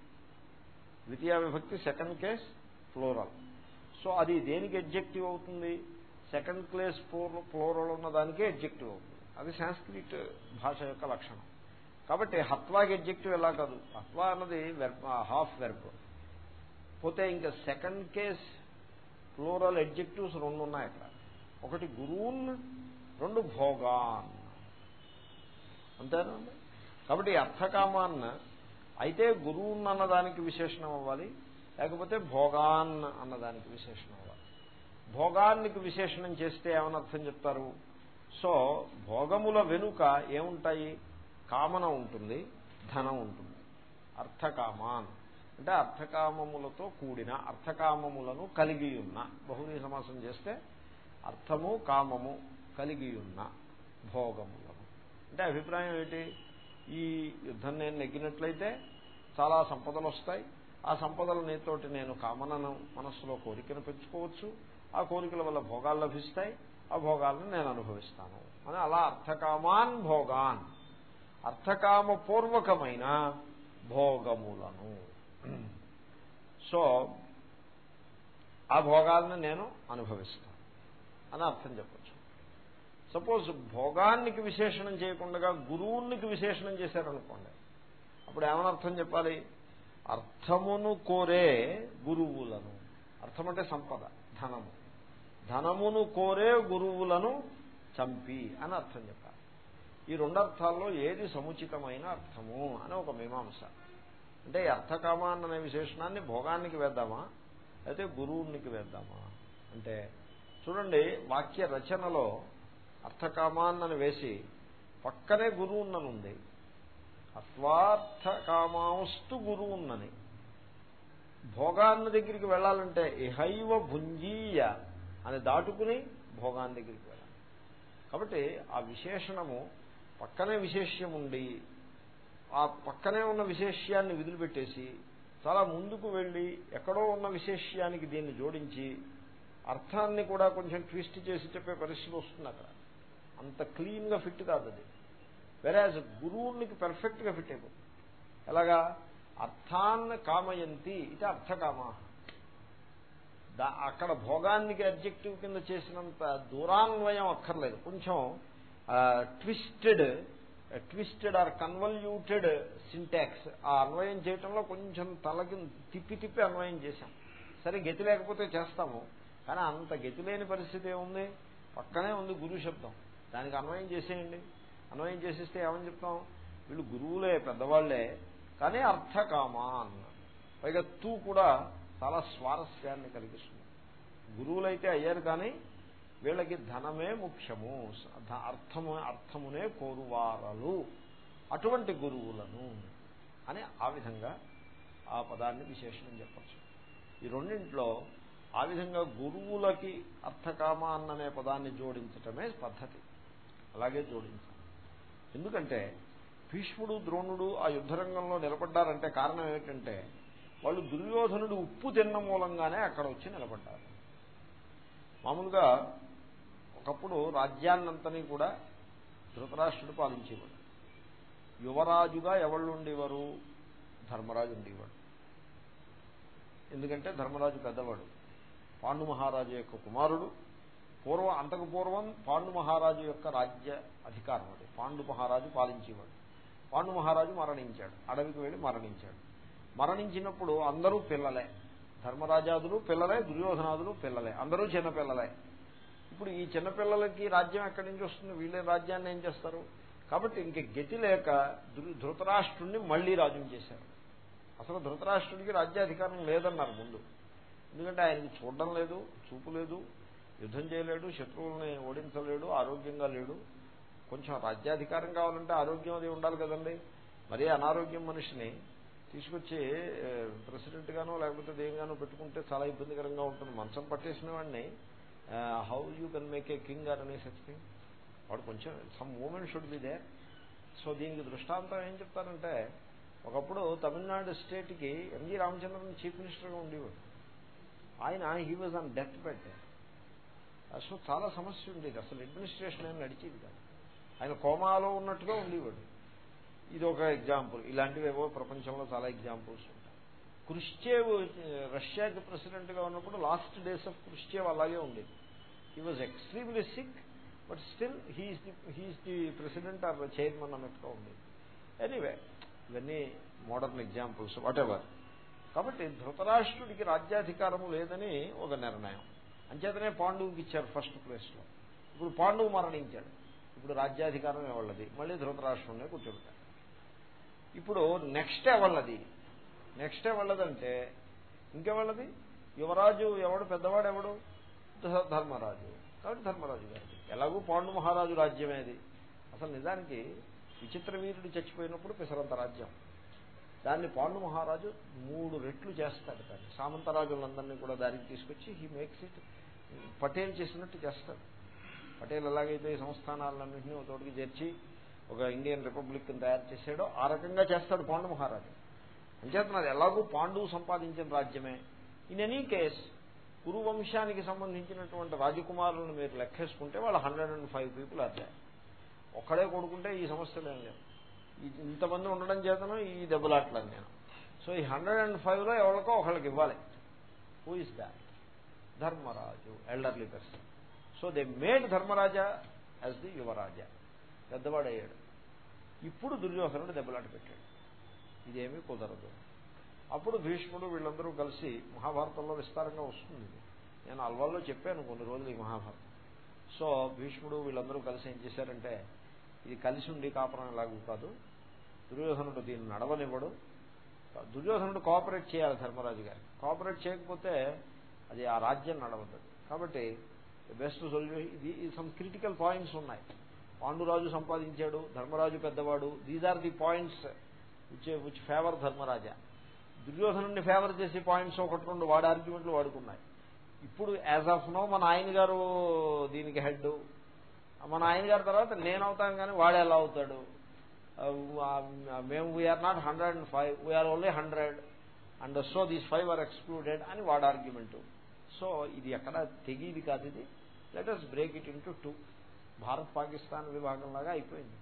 ద్వితీయ విభక్తి సెకండ్ కేస్ ఫ్లోరల్ సో అది దేనికి ఎడ్జెక్టివ్ అవుతుంది? సెకండ్ క్లేస్ ఫ్లోరల్ ఉన్న దానికే ఎడ్జెక్టివ్ అవుతుంది. అది సాంస్క్రిట్ భాష యొక్క లక్షణం. కాబట్టి హత్వాకి ఎడ్జెక్టివ్ ఎలా కాదు? హత్వా అన్నది హాఫ్ వెర్బ్ పోతే ఇంకా సెకండ్ కేస్ ఫ్లోరల్ ఎడ్జెక్టివ్స్ రెండు ఉన్నాయి అక్కడ. ఒకటి గురువున్ రెండు భోగాన్. అంతేనండి? కాబట్టి అర్థకామాన్న అయితే గురువున్ అన్నదానికి విశేషణం అవ్వాలి లేకపోతే భోగాన్ అన్నదానికి విశేషణం అవ్వాలి. భోగానికి విశేషణం చేస్తే ఏమనర్థం అర్థం చెప్తారు? సో భోగముల వెనుక ఏముంటాయి? కామన ఉంటుంది ధనం ఉంటుంది. అర్థకామాన్. అంటే అర్థకామములతో కూడిన అర్థకామములను కలిగియున్న బహుని సమాసం చేస్తే అర్థము కామము కలిగియున్న భోగములను. అంటే అభిప్రాయం ఏమిటి? ఈ యుద్ధం నేను నెగ్గినట్లయితే చాలా సంపదలు వస్తాయి. ఆ సంపదల నీతోటి నేను కామనను మనస్సులో కోరికను పెంచుకోవచ్చు. ఆ కోరికల వల్ల భోగాలు లభిస్తాయి. ఆ భోగాలను నేను అనుభవిస్తాను. అని అలా అర్థకామాన్ భోగాన్ అర్థకామ పూర్వకమైన భోగములను. సో ఆ భోగాలను నేను అనుభవిస్తాను. అని అర్థం చెప్పచ్చు. సపోజ్ భోగానికి విశేషణం చేయకుండా గురువునికి విశేషణం చేశారనుకోండి. అప్పుడు ఏమని అర్థం చెప్పాలి? అర్థమును కోరే గురువులను. అర్థం అంటే సంపద ధనము. ధనమును కోరే గురువులను చంపి అని అర్థం చెప్పాలి. ఈ రెండు అర్థాల్లో ఏది సముచితమైన అర్థము అని ఒక మీమాంస. అంటే అర్థకామాన్ అనే విశేషణాన్ని భోగానికి వేద్దామా? అయితే గురువునికి వేద్దామా? అంటే చూడండి వాక్య రచనలో అర్థకామాన్నని వేసి పక్కనే గురువున్ననుంది. అత్వార్థకామాస్తు గురువున్నని. భోగాన్న దగ్గరికి వెళ్ళాలంటే ఇహైవ భుంజీయ అని దాటుకుని భోగాన్ని దగ్గరికి వెళ్ళాలి. కాబట్టి ఆ విశేషణము పక్కనే విశేష్యముండి ఆ పక్కనే ఉన్న విశేష్యాన్ని విదిలిపెట్టేసి చాలా ముందుకు వెళ్ళి ఎక్కడో ఉన్న విశేష్యానికి దీన్ని జోడించి అర్థాన్ని కూడా కొంచెం ట్విస్ట్ చేసి చెప్పే పరిస్థితి వస్తుంది అక్కడ. అంత క్లీన్గా ఫిట్ కాదు అది. వెరాజ్ గురువునికి పెర్ఫెక్ట్గా ఫిట్ అయిపోతుంది. ఎలాగా? అర్థాన్ని కామయంతి ఇది అర్థకామా. అక్కడ భోగానికి అబ్జెక్టివ్ కింద చేసినంత దూరాన్వయం అక్కర్లేదు. కొంచెం twisted twisted or convoluted syntax ఆ అన్వయం చేయటంలో కొంచెం తలకి తిప్పి తిప్పి అన్వయం చేశాం. సరే గతి లేకపోతే చేస్తాము. కానీ అంత గతి లేని పరిస్థితి ఏముంది? పక్కనే ఉంది గురువు శబ్దం. దానికి అన్వయం చేసేయండి. అన్వయం చేసేస్తే ఏమని చెప్తాం? వీళ్ళు గురువులే పెద్దవాళ్ళే. కానీ అర్థకామా అన్న పైగా తూ కూడా చాలా స్వారస్యాన్ని కలిగిస్తుంది. గురువులైతే అయ్యారు కానీ వీళ్ళకి ధనమే ముఖ్యము. అర్థము అర్థమునే కోరువారలు. అటువంటి గురువులను అని ఆ విధంగా ఆ పదాన్ని విశేషణం చెప్పచ్చు. ఈ రెండింట్లో ఆ విధంగా గురువులకి అర్థకామ అన్ననే పదాన్ని జోడించటమే పద్ధతి. అలాగే జోడించాలి. ఎందుకంటే భీష్ముడు ద్రోణుడు ఆ యుద్ధరంగంలో నిలబడ్డారంటే కారణం ఏమిటంటే వాళ్ళు దుర్యోధనుడు ఉప్పు తిన్న మూలంగానే అక్కడ వచ్చి నిలబడ్డారు. మామూలుగా ఒకప్పుడు రాజ్యాన్నంతని కూడా ధృతరాష్ట్రుడు పాలించేవాడు. యువరాజుగా ఎవళ్ళు ఉండేవారు ధర్మరాజు ఉండేవాడు. ఎందుకంటే ధర్మరాజు పెద్దవాడు. పాండు మహారాజు యొక్క కుమారుడు. పూర్వం అంతకు పూర్వం పాండు మహారాజు యొక్క రాజ్య అధికారం అది. పాండు మహారాజు పాలించేవాడు. పాండు మహారాజు మరణించాడు. అడవికి వెళ్ళి మరణించాడు. మరణించినప్పుడు అందరూ పిల్లలే. ధర్మరాజాదులు పిల్లలే దుర్యోధనాదులు పిల్లలే. అందరూ చిన్నపిల్లలే. ఇప్పుడు ఈ చిన్నపిల్లలకి రాజ్యం ఎక్కడి నుంచి వస్తుంది? వీళ్ళే రాజ్యాన్ని ఏం చేస్తారు? కాబట్టి ఇంక గతి లేక ధృతరాష్ట్రుణ్ణి మళ్ళీ రాజ్యం చేశారు. అసలు ధృతరాష్ట్రుడికి రాజ్యాధికారం లేదన్నారు ముందు. ఎందుకంటే ఆయనకి చూడడం లేదు చూపు లేదు యుద్ధం చేయలేడు శత్రువుల్ని ఓడించలేడు ఆరోగ్యంగా లేడు. కొంచెం రాజ్యాధికారం కావాలంటే ఆరోగ్యం అది ఉండాలి కదండి. మరీ అనారోగ్యం మనిషిని తీసుకొచ్చి ప్రెసిడెంట్ గానో లేకపోతే దేనిగానో పెట్టుకుంటే చాలా ఇబ్బందికరంగా ఉంటుంది. మంచం పట్టేసిన వాడిని how you can make a king or అనే సచ్ థింగ్ వాడు కొంచెం some moment should be there so దీనికి దృష్టాంతం ఏం చెప్తారంటే ఒకప్పుడు తమిళనాడు స్టేట్కి ఎంజి రామచంద్రన్ చీఫ్ మినిస్టర్గా ఉండేవాడు. ఆయన he was on death bed so చాలా సమస్య ఉండేది. అసలు అడ్మినిస్ట్రేషన్ ఏం నడిచేది కాదు. ఆయన కోమాలో ఉన్నట్టుగా ఉండేవాడు. ఇది ఒక ఎగ్జాంపుల్ ఇలాంటివి ఏవో ప్రపంచంలో చాలా ఎగ్జాంపుల్స్ ఉంటాయి. క్రిస్చేవ్ రష్యాకి ప్రెసిడెంట్గా ఉన్నప్పుడు లాస్ట్ డేస్ ఆఫ్ క్రిస్చేవ్ అలాగే ఉండేది. He was extremely sick but still he is the he is the president or chairman అన్నట్టుగా ఉంది ఎనీవే ఇవన్నీ మోడర్న్ ఎగ్జాంపుల్స్ వాట్ ఎవర్ కాబట్టి ధృతరాష్ట్రుడికి రాజ్యాధికారము లేదని ఒక నిర్ణయం. అంచేతనే పాండువుకి ఇచ్చారు ఫస్ట్ ప్లేస్లో ఇప్పుడు పాండువు మరణించాడు. ఇప్పుడు రాజ్యాధికారం ఎవళ్ళది మళ్ళీ ధృతరాష్ట్రుడినే కూర్చోబెట్టారు ఇప్పుడు నెక్స్ట్ ఎవళ్ళది నెక్స్ట్ ఎవళ్ళదంటే ఇంకెవళ్ళది యువరాజు ఎవడు? పెద్దవాడు ఎవడు ధర్మరాజు. కాబట్టి ధర్మరాజు గారు ఎలాగూ పాండు మహారాజు రాజ్యమేది అసలు నిజానికి విచిత్రవీరుడు చచ్చిపోయినప్పుడు పిసరంత రాజ్యం. దాన్ని పాండు మహారాజు మూడు రెట్లు చేస్తాడు దాన్ని. సామంతరాజులందరినీ కూడా దానికి తీసుకొచ్చి హీ మేక్స్ ఇట్ పటేల్ చేసినట్టు చేస్తాడు. పటేల్ ఎలాగైతే ఈ సంస్థానాలన్నింటినీ ఒక తోటికి చేర్చి ఒక ఇండియన్ రిపబ్లిక్ తయారు చేశాడో ఆ రకంగా చేస్తాడు పాండు మహారాజు. అంచేతనది ఎలాగూ పాండువు సంపాదించిన రాజ్యమే. ఇన్ ఎనీ కేస్ కురువంశానికి సంబంధించినటువంటి రాజకుమారులను మీరు లెక్కేసుకుంటే వాళ్ళు హండ్రెడ్ అండ్ ఫైవ్ పీపుల్ అదే ఒక్కడే కొడుకుంటే ఈ సమస్యలు ఏం లేవు. ఇంతమంది ఉండడం చేతను ఈ దెబ్బలాట్లేదు నేను. సో ఈ హండ్రెడ్ అండ్ ఫైవ్లో ఎవరికో ఒకళ్ళకి ఇవ్వాలి. Who is that Dharmaraju elderly person so they made Dharmaraja as the Yuvaraja. పెద్దవాడయ్యాడు. ఇప్పుడు దుర్యోధనుడు దెబ్బలాట పెట్టాడు. ఇదేమీ కుదరదు. అప్పుడు భీష్ముడు వీళ్ళందరూ కలిసి మహాభారతంలో విస్తారంగా వస్తుంది. నేను అల్వాల్లో చెప్పాను కొన్ని రోజులు ఈ మహాభారతం. సో భీష్ముడు వీళ్ళందరూ కలిసి ఏం చేశారంటే ఇది కలిసి ఉండి కాపురం ఎలాగూ కాదు దుర్యోధనుడు దీన్ని నడవనివ్వడు. దుర్యోధనుడు కోఆపరేట్ చేయాలి ధర్మరాజు గారు. కోఆపరేట్ చేయకపోతే అది ఆ రాజ్యం నడవద్దు కాబట్టి బెస్ట్ సొల్యూషన్ ఇది సమ్ క్రిటికల్ పాయింట్స్ ఉన్నాయి. పాండురాజు సంపాదించాడు ధర్మరాజు పెద్దవాడు. These are the points which which favour Dharmaraja. Duryodhana favour చేసే పాయింట్స్ ఒకటి రెండు వాడి ఆర్గ్యుమెంట్లు వాడుకున్నాయి. ఇప్పుడు యాజ్ ఆఫ్ నో మన ఆయన గారు దీనికి హెడ్ మన ఆయన గారి తర్వాత నేను అవుతాను కానీ వాడు ఎలా అవుతాడు? మేము we are not hundred and five we are only hundred and so these five are excluded అని వాడు ఆర్గ్యుమెంట్ సో ఇది ఎక్కడ తెగిది కాదు ఇది. Let us break it into two Bharat Pakistan విభాగంలాగా అయిపోయింది.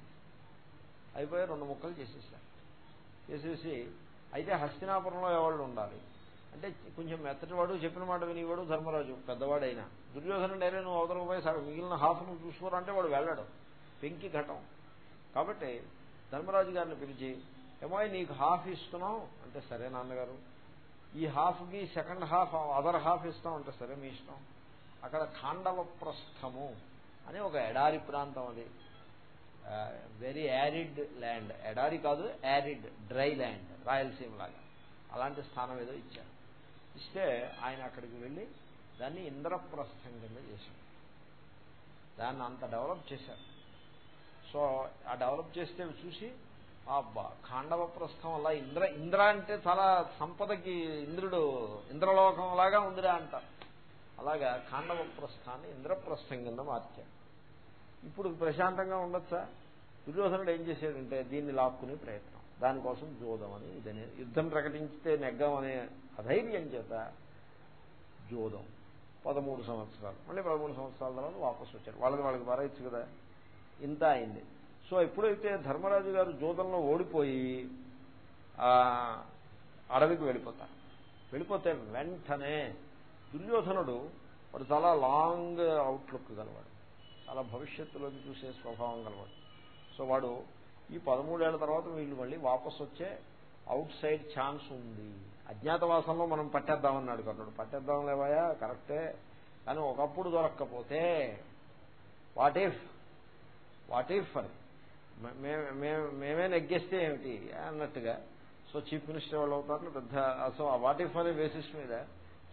అయిపోయి రెండు ముక్కలు చేసేసారు. చేసేసి అయితే హస్తినాపురంలో ఎవరు ఉండాలి? అంటే కొంచెం మెత్తటివాడు చెప్పిన మాట వినివాడు ధర్మరాజు పెద్దవాడైనా. దుర్యోధన డైరే నువ్వు అవతలకు పోయి సగం మిగిలిన హాఫ్ నువ్వు చూసుకోరంటే వాడు వెళ్ళాడు. పెంకి ఘటం. కాబట్టి ధర్మరాజు గారిని పిలిచి ఏమో నీకు హాఫ్ ఇస్తున్నాం. అంటే సరే నాన్నగారు. ఈ హాఫ్కి సెకండ్ హాఫ్ అదర్ హాఫ్ ఇస్తాం. అంటే సరే మీ ఇష్టం. అక్కడ ఖాండవ ప్రస్థము అని ఒక ఎడారి ప్రాంతం అది. Very arid land. ఎడారి కాదు యారిడ్ డ్రై ల్యాండ్ రాయలసీమ లాగా. అలాంటి స్థానం ఏదో ఇచ్చారు. ఇస్తే ఆయన అక్కడికి వెళ్ళి దాన్ని ఇంద్రప్రస్థం కింద చేశారు దాన్ని అంత డెవలప్ చేశారు. సో ఆ డెవలప్ చేస్తే చూసి అబ్బా ఖాండవ ప్రస్థం అలా ఇంద్ర ఇంద్ర అంటే చాలా సంపదకి ఇంద్రుడు ఇంద్రలోకం లాగా ఉందిరా అంటారు. అలాగా ఖాండవ ప్రస్థాన్ని ఇంద్రప్రస్థం కింద మార్చారు. ఇప్పుడు ప్రశాంతంగా ఉండొచ్చా? దుర్యోధనుడు ఏం చేశాడంటే దీన్ని లాక్కునే ప్రయత్నం. దానికోసం జోదం ఇదని యుద్ధం ప్రకటించితే నెగ్గం అధైర్యం చేత జోదం. పదమూడు సంవత్సరాలు. మళ్ళీ పదమూడు సంవత్సరాల తర్వాత వాపసు వచ్చారు వాళ్ళకి వాళ్ళకి బారైచ్చు కదా? ఇంత అయింది. సో ఎప్పుడైతే ధర్మరాజు గారు జోదంలో ఓడిపోయి అడవికి వెళ్ళిపోతారు. వెళ్ళిపోతే వెంటనే దుర్యోధనుడు వాడు చాలా లాంగ్ అవుట్లుక్ గలవాడు. చాలా భవిష్యత్తులోకి చూసే స్వభావం కలవాడు సో వాడు ఈ పదమూడేళ్ళ తర్వాత వీళ్ళు మళ్ళీ వాపసు వచ్చే అవుట్ సైడ్ ఛాన్స్ ఉంది. అజ్ఞాతవాసంలో మనం పట్టేద్దామన్నాడు కర్ణుడు. పట్టేద్దాం లేవాయా? కరెక్టే. కానీ ఒకప్పుడు దొరక్కపోతే వాట్ ఇఫ్ వాట్ ఇఫ్ అని. మేమే నెగ్గేస్తే ఏమిటి అన్నట్టుగా. సో చీఫ్ మినిస్టర్ వాళ్ళు అవుతారు పెద్ద సో వాట్ ఇఫ్ అనే బేసిస్ మీద.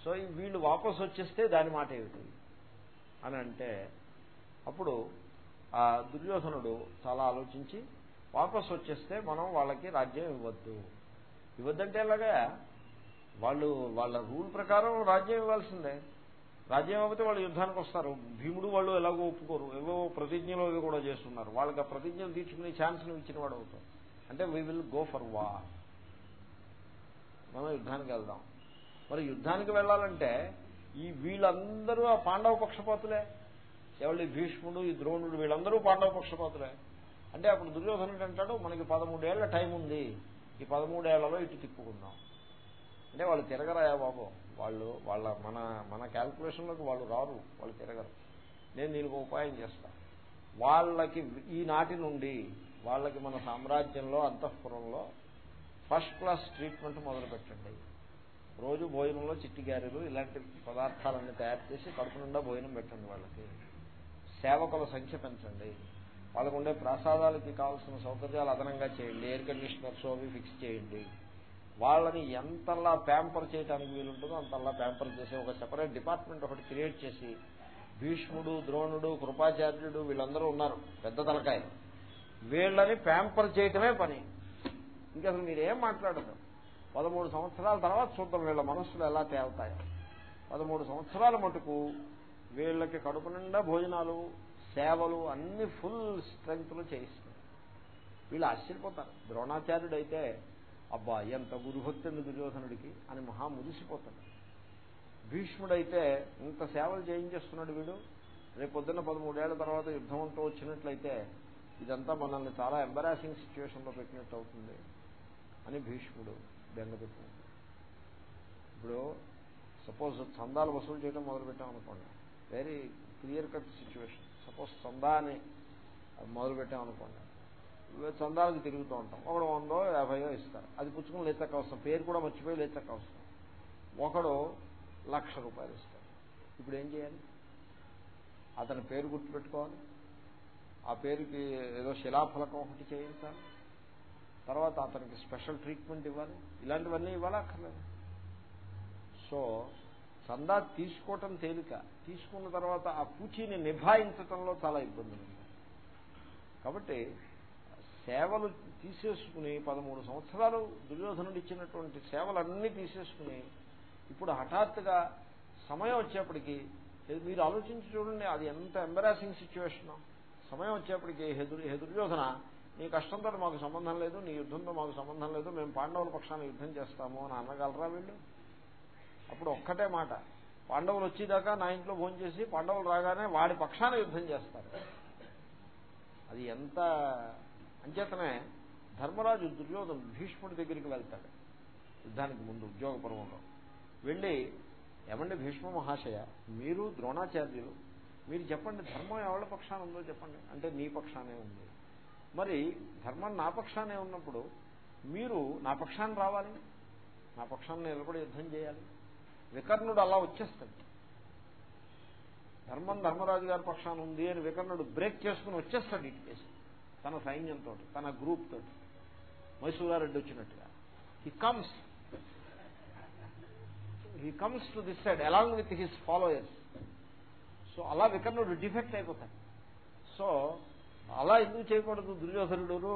సో వీళ్ళు వాపసు వచ్చేస్తే దాని మాట ఏమిటి? అని అంటే అప్పుడు ఆ దుర్యోధనుడు చాలా ఆలోచించి వాపసు వచ్చేస్తే మనం వాళ్ళకి రాజ్యం ఇవ్వద్దు. ఇవ్వద్దంటే ఎలాగా? వాళ్ళు వాళ్ళ రూల్ ప్రకారం రాజ్యం ఇవ్వాల్సిందే. రాజ్యం ఇవ్వకపోతే వాళ్ళు యుద్ధానికి వస్తారు. భీముడు వాళ్ళు ఎలాగో ఒప్పుకోరు. ఏవో ప్రతిజ్ఞలు ఇవి కూడా చేస్తున్నారు. వాళ్ళకి ఆ ప్రతిజ్ఞలు తీర్చుకునే ఛాన్స్ నువ్వు ఇచ్చిన వాడు అవుతావు. అంటే వీ విల్ గో ఫర్ వా మనం యుద్ధానికి వెళ్దాం. మరి యుద్ధానికి వెళ్ళాలంటే ఈ వీళ్ళందరూ ఆ పాండవ పక్షపాతులే. ఎవరి భీష్ముడు ఈ ద్రోణుడు వీళ్ళందరూ పాండవ పక్షపాతులే. అంటే అప్పుడు దుర్యోధనుడు అంటాడు మనకి పదమూడేళ్ళ టైం ఉంది. ఈ పదమూడేళ్ళలో ఇటు తిప్పుకుందాం. అంటే వాళ్ళు తిరగరాయా బాబు? వాళ్ళు వాళ్ళ మన మన క్యాల్కులేషన్లోకి వాళ్ళు రారు వాళ్ళు తిరగరు. నేను దీనికి ఉపాయం చేస్తా. వాళ్ళకి ఈనాటి నుండి వాళ్ళకి మన సామ్రాజ్యంలో అంతఃపురంలో ఫస్ట్ క్లాస్ ట్రీట్మెంట్ మొదలు పెట్టండి రోజు భోజనంలో చిట్టి గారెలు ఇలాంటి పదార్థాలన్నీ తయారు చేసి కడుపు నిండా భోజనం పెట్టండి వాళ్ళకి. సేవకుల సంఖ్య పెంచండి. వాళ్ళకు ఉండే ప్రసాదాలకి కావాల్సిన సౌకర్యాలు అదనంగా చేయండి. ఎయిర్ కండిషనర్స్ అవి ఫిక్స్ చేయండి. వాళ్ళని ఎంతలా ప్యాంపర్ చేయడానికి వీలుంటుందో అంతలా ప్యాంపర్ చేసి ఒక సెపరేట్ డిపార్ట్మెంట్ ఒకటి క్రియేట్ చేసి భీష్ముడు ద్రోణుడు కృపాచార్యుడు వీళ్ళందరూ ఉన్నారు. పెద్ద తలకాయ. వీళ్ళని ప్యాంపర్ చేయటమే పని. ఇంకా అసలు మీరేం మాట్లాడదు పదమూడు సంవత్సరాల తర్వాత చూద్దాం వీళ్ళ మనస్సులు ఎలా తేలుతాయో పదమూడు సంవత్సరాల మటుకు వీళ్ళకి కడుపు నిండా భోజనాలు సేవలు అన్ని ఫుల్ స్ట్రెంగ్త్లు చేయిస్తుంది వీళ్ళు ఆశ్చర్యపోతారు. ద్రోణాచార్యుడు అయితే అబ్బా ఎంత గురుభక్తి ఉంది దుర్యోధనుడికి అని మహా మురిసిపోతాడు. భీష్ముడైతే ఇంత సేవలు చేయించేస్తున్నాడు వీడు. రేపు పొద్దున్న పదమూడేళ్ళ తర్వాత యుద్ధం వచ్చినట్లయితే ఇదంతా మనల్ని చాలా ఎంబరాసింగ్ సిచ్యువేషన్లో పెట్టినట్టు అవుతుంది అని భీష్ముడు బెంగపెట్టుకుంటాడు ఇప్పుడు సపోజ్ చందాలు వసూలు చేయడం మొదలుపెట్టాం అనుకోండి very clear cut situation suppose చందా అని మొదలుపెట్టాం అనుకోండి. చందాలకు తిరుగుతూ ఉంటాం. ఒకడు వందో యాభైయో ఇస్తారు. అది పుచ్చుకుని లేచక్క అవసరం. పేరు కూడా మర్చిపోయి లేచక్క అవసరం. ఒకడు లక్ష రూపాయలు ఇస్తాడు. ఇప్పుడు ఏం చేయాలి? అతని పేరు గుర్తుపెట్టుకోవాలి. ఆ పేరుకి ఏదో శిలాఫలకం ఒకటి చేయించాలి. తర్వాత అతనికి స్పెషల్ ట్రీట్మెంట్ ఇవ్వాలి. ఇలాంటివన్నీ ఇవ్వాలి? అక్కర్లేదు. సో చందా తీసుకోవటం తేలిక. తీసుకున్న తర్వాత ఆ పూచీని నిభాయించటంలో చాలా ఇబ్బందులు కాబట్టి సేవలు తీసేసుకుని పదమూడు సంవత్సరాలు దుర్యోధనుడు ఇచ్చినటువంటి సేవలన్నీ తీసేసుకుని ఇప్పుడు హఠాత్తుగా సమయం వచ్చేప్పటికి మీరు ఆలోచించి చూడండి అది ఎంత ఎంబరాసింగ్ సిచ్యువేషన్ సమయం వచ్చేప్పటికి హెదురు హెదుర్యోధన నీ కష్టంతో మాకు సంబంధం లేదు నీ యుద్ధంతో మాకు సంబంధం లేదు మేము పాండవుల పక్షాన్ని యుద్ధం చేస్తాము అని అనగలరా వీళ్ళు? అప్పుడు ఒక్కటే మాట. పాండవులు వచ్చేదాకా నా ఇంట్లో భోజనం చేసి పాండవులు రాగానే వాడి పక్షాన యుద్ధం చేస్తారు. అది ఎంత అంచేతనే ధర్మరాజు దుర్యోధను భీష్ముడి దగ్గరికి వెళ్తాడు యుద్ధానికి ముందు ఉద్యోగ పర్వంలో వెళ్ళి ఏమండి భీష్మ మహాశయ మీరు ద్రోణాచార్యులు మీరు చెప్పండి ధర్మం ఎవరి పక్షాన ఉందో చెప్పండి. అంటే నీ పక్షానే ఉంది. మరి ధర్మం నా పక్షానే ఉన్నప్పుడు మీరు నా పక్షాన్ని రావాలి? నా పక్షాన్ని నిలబడి యుద్ధం చేయాలి? వికర్ణుడు అలా వచ్చేస్తాడు. ధర్మం ధర్మరాజు గారి పక్షాన ఉంది అని వికర్ణుడు బ్రేక్ చేసుకుని వచ్చేస్తాడు ఇటు కేసు. తన సైన్యంతో తన గ్రూప్ తోటి. మైసూరారెడ్డి వచ్చినట్టుగా. He comes he comes to this side along with his followers so అలా వికర్ణుడు డిఫెక్ట్ అయిపోతాడు. సో అలా ఎందుకు చేయకూడదు? దుర్యోధనుడు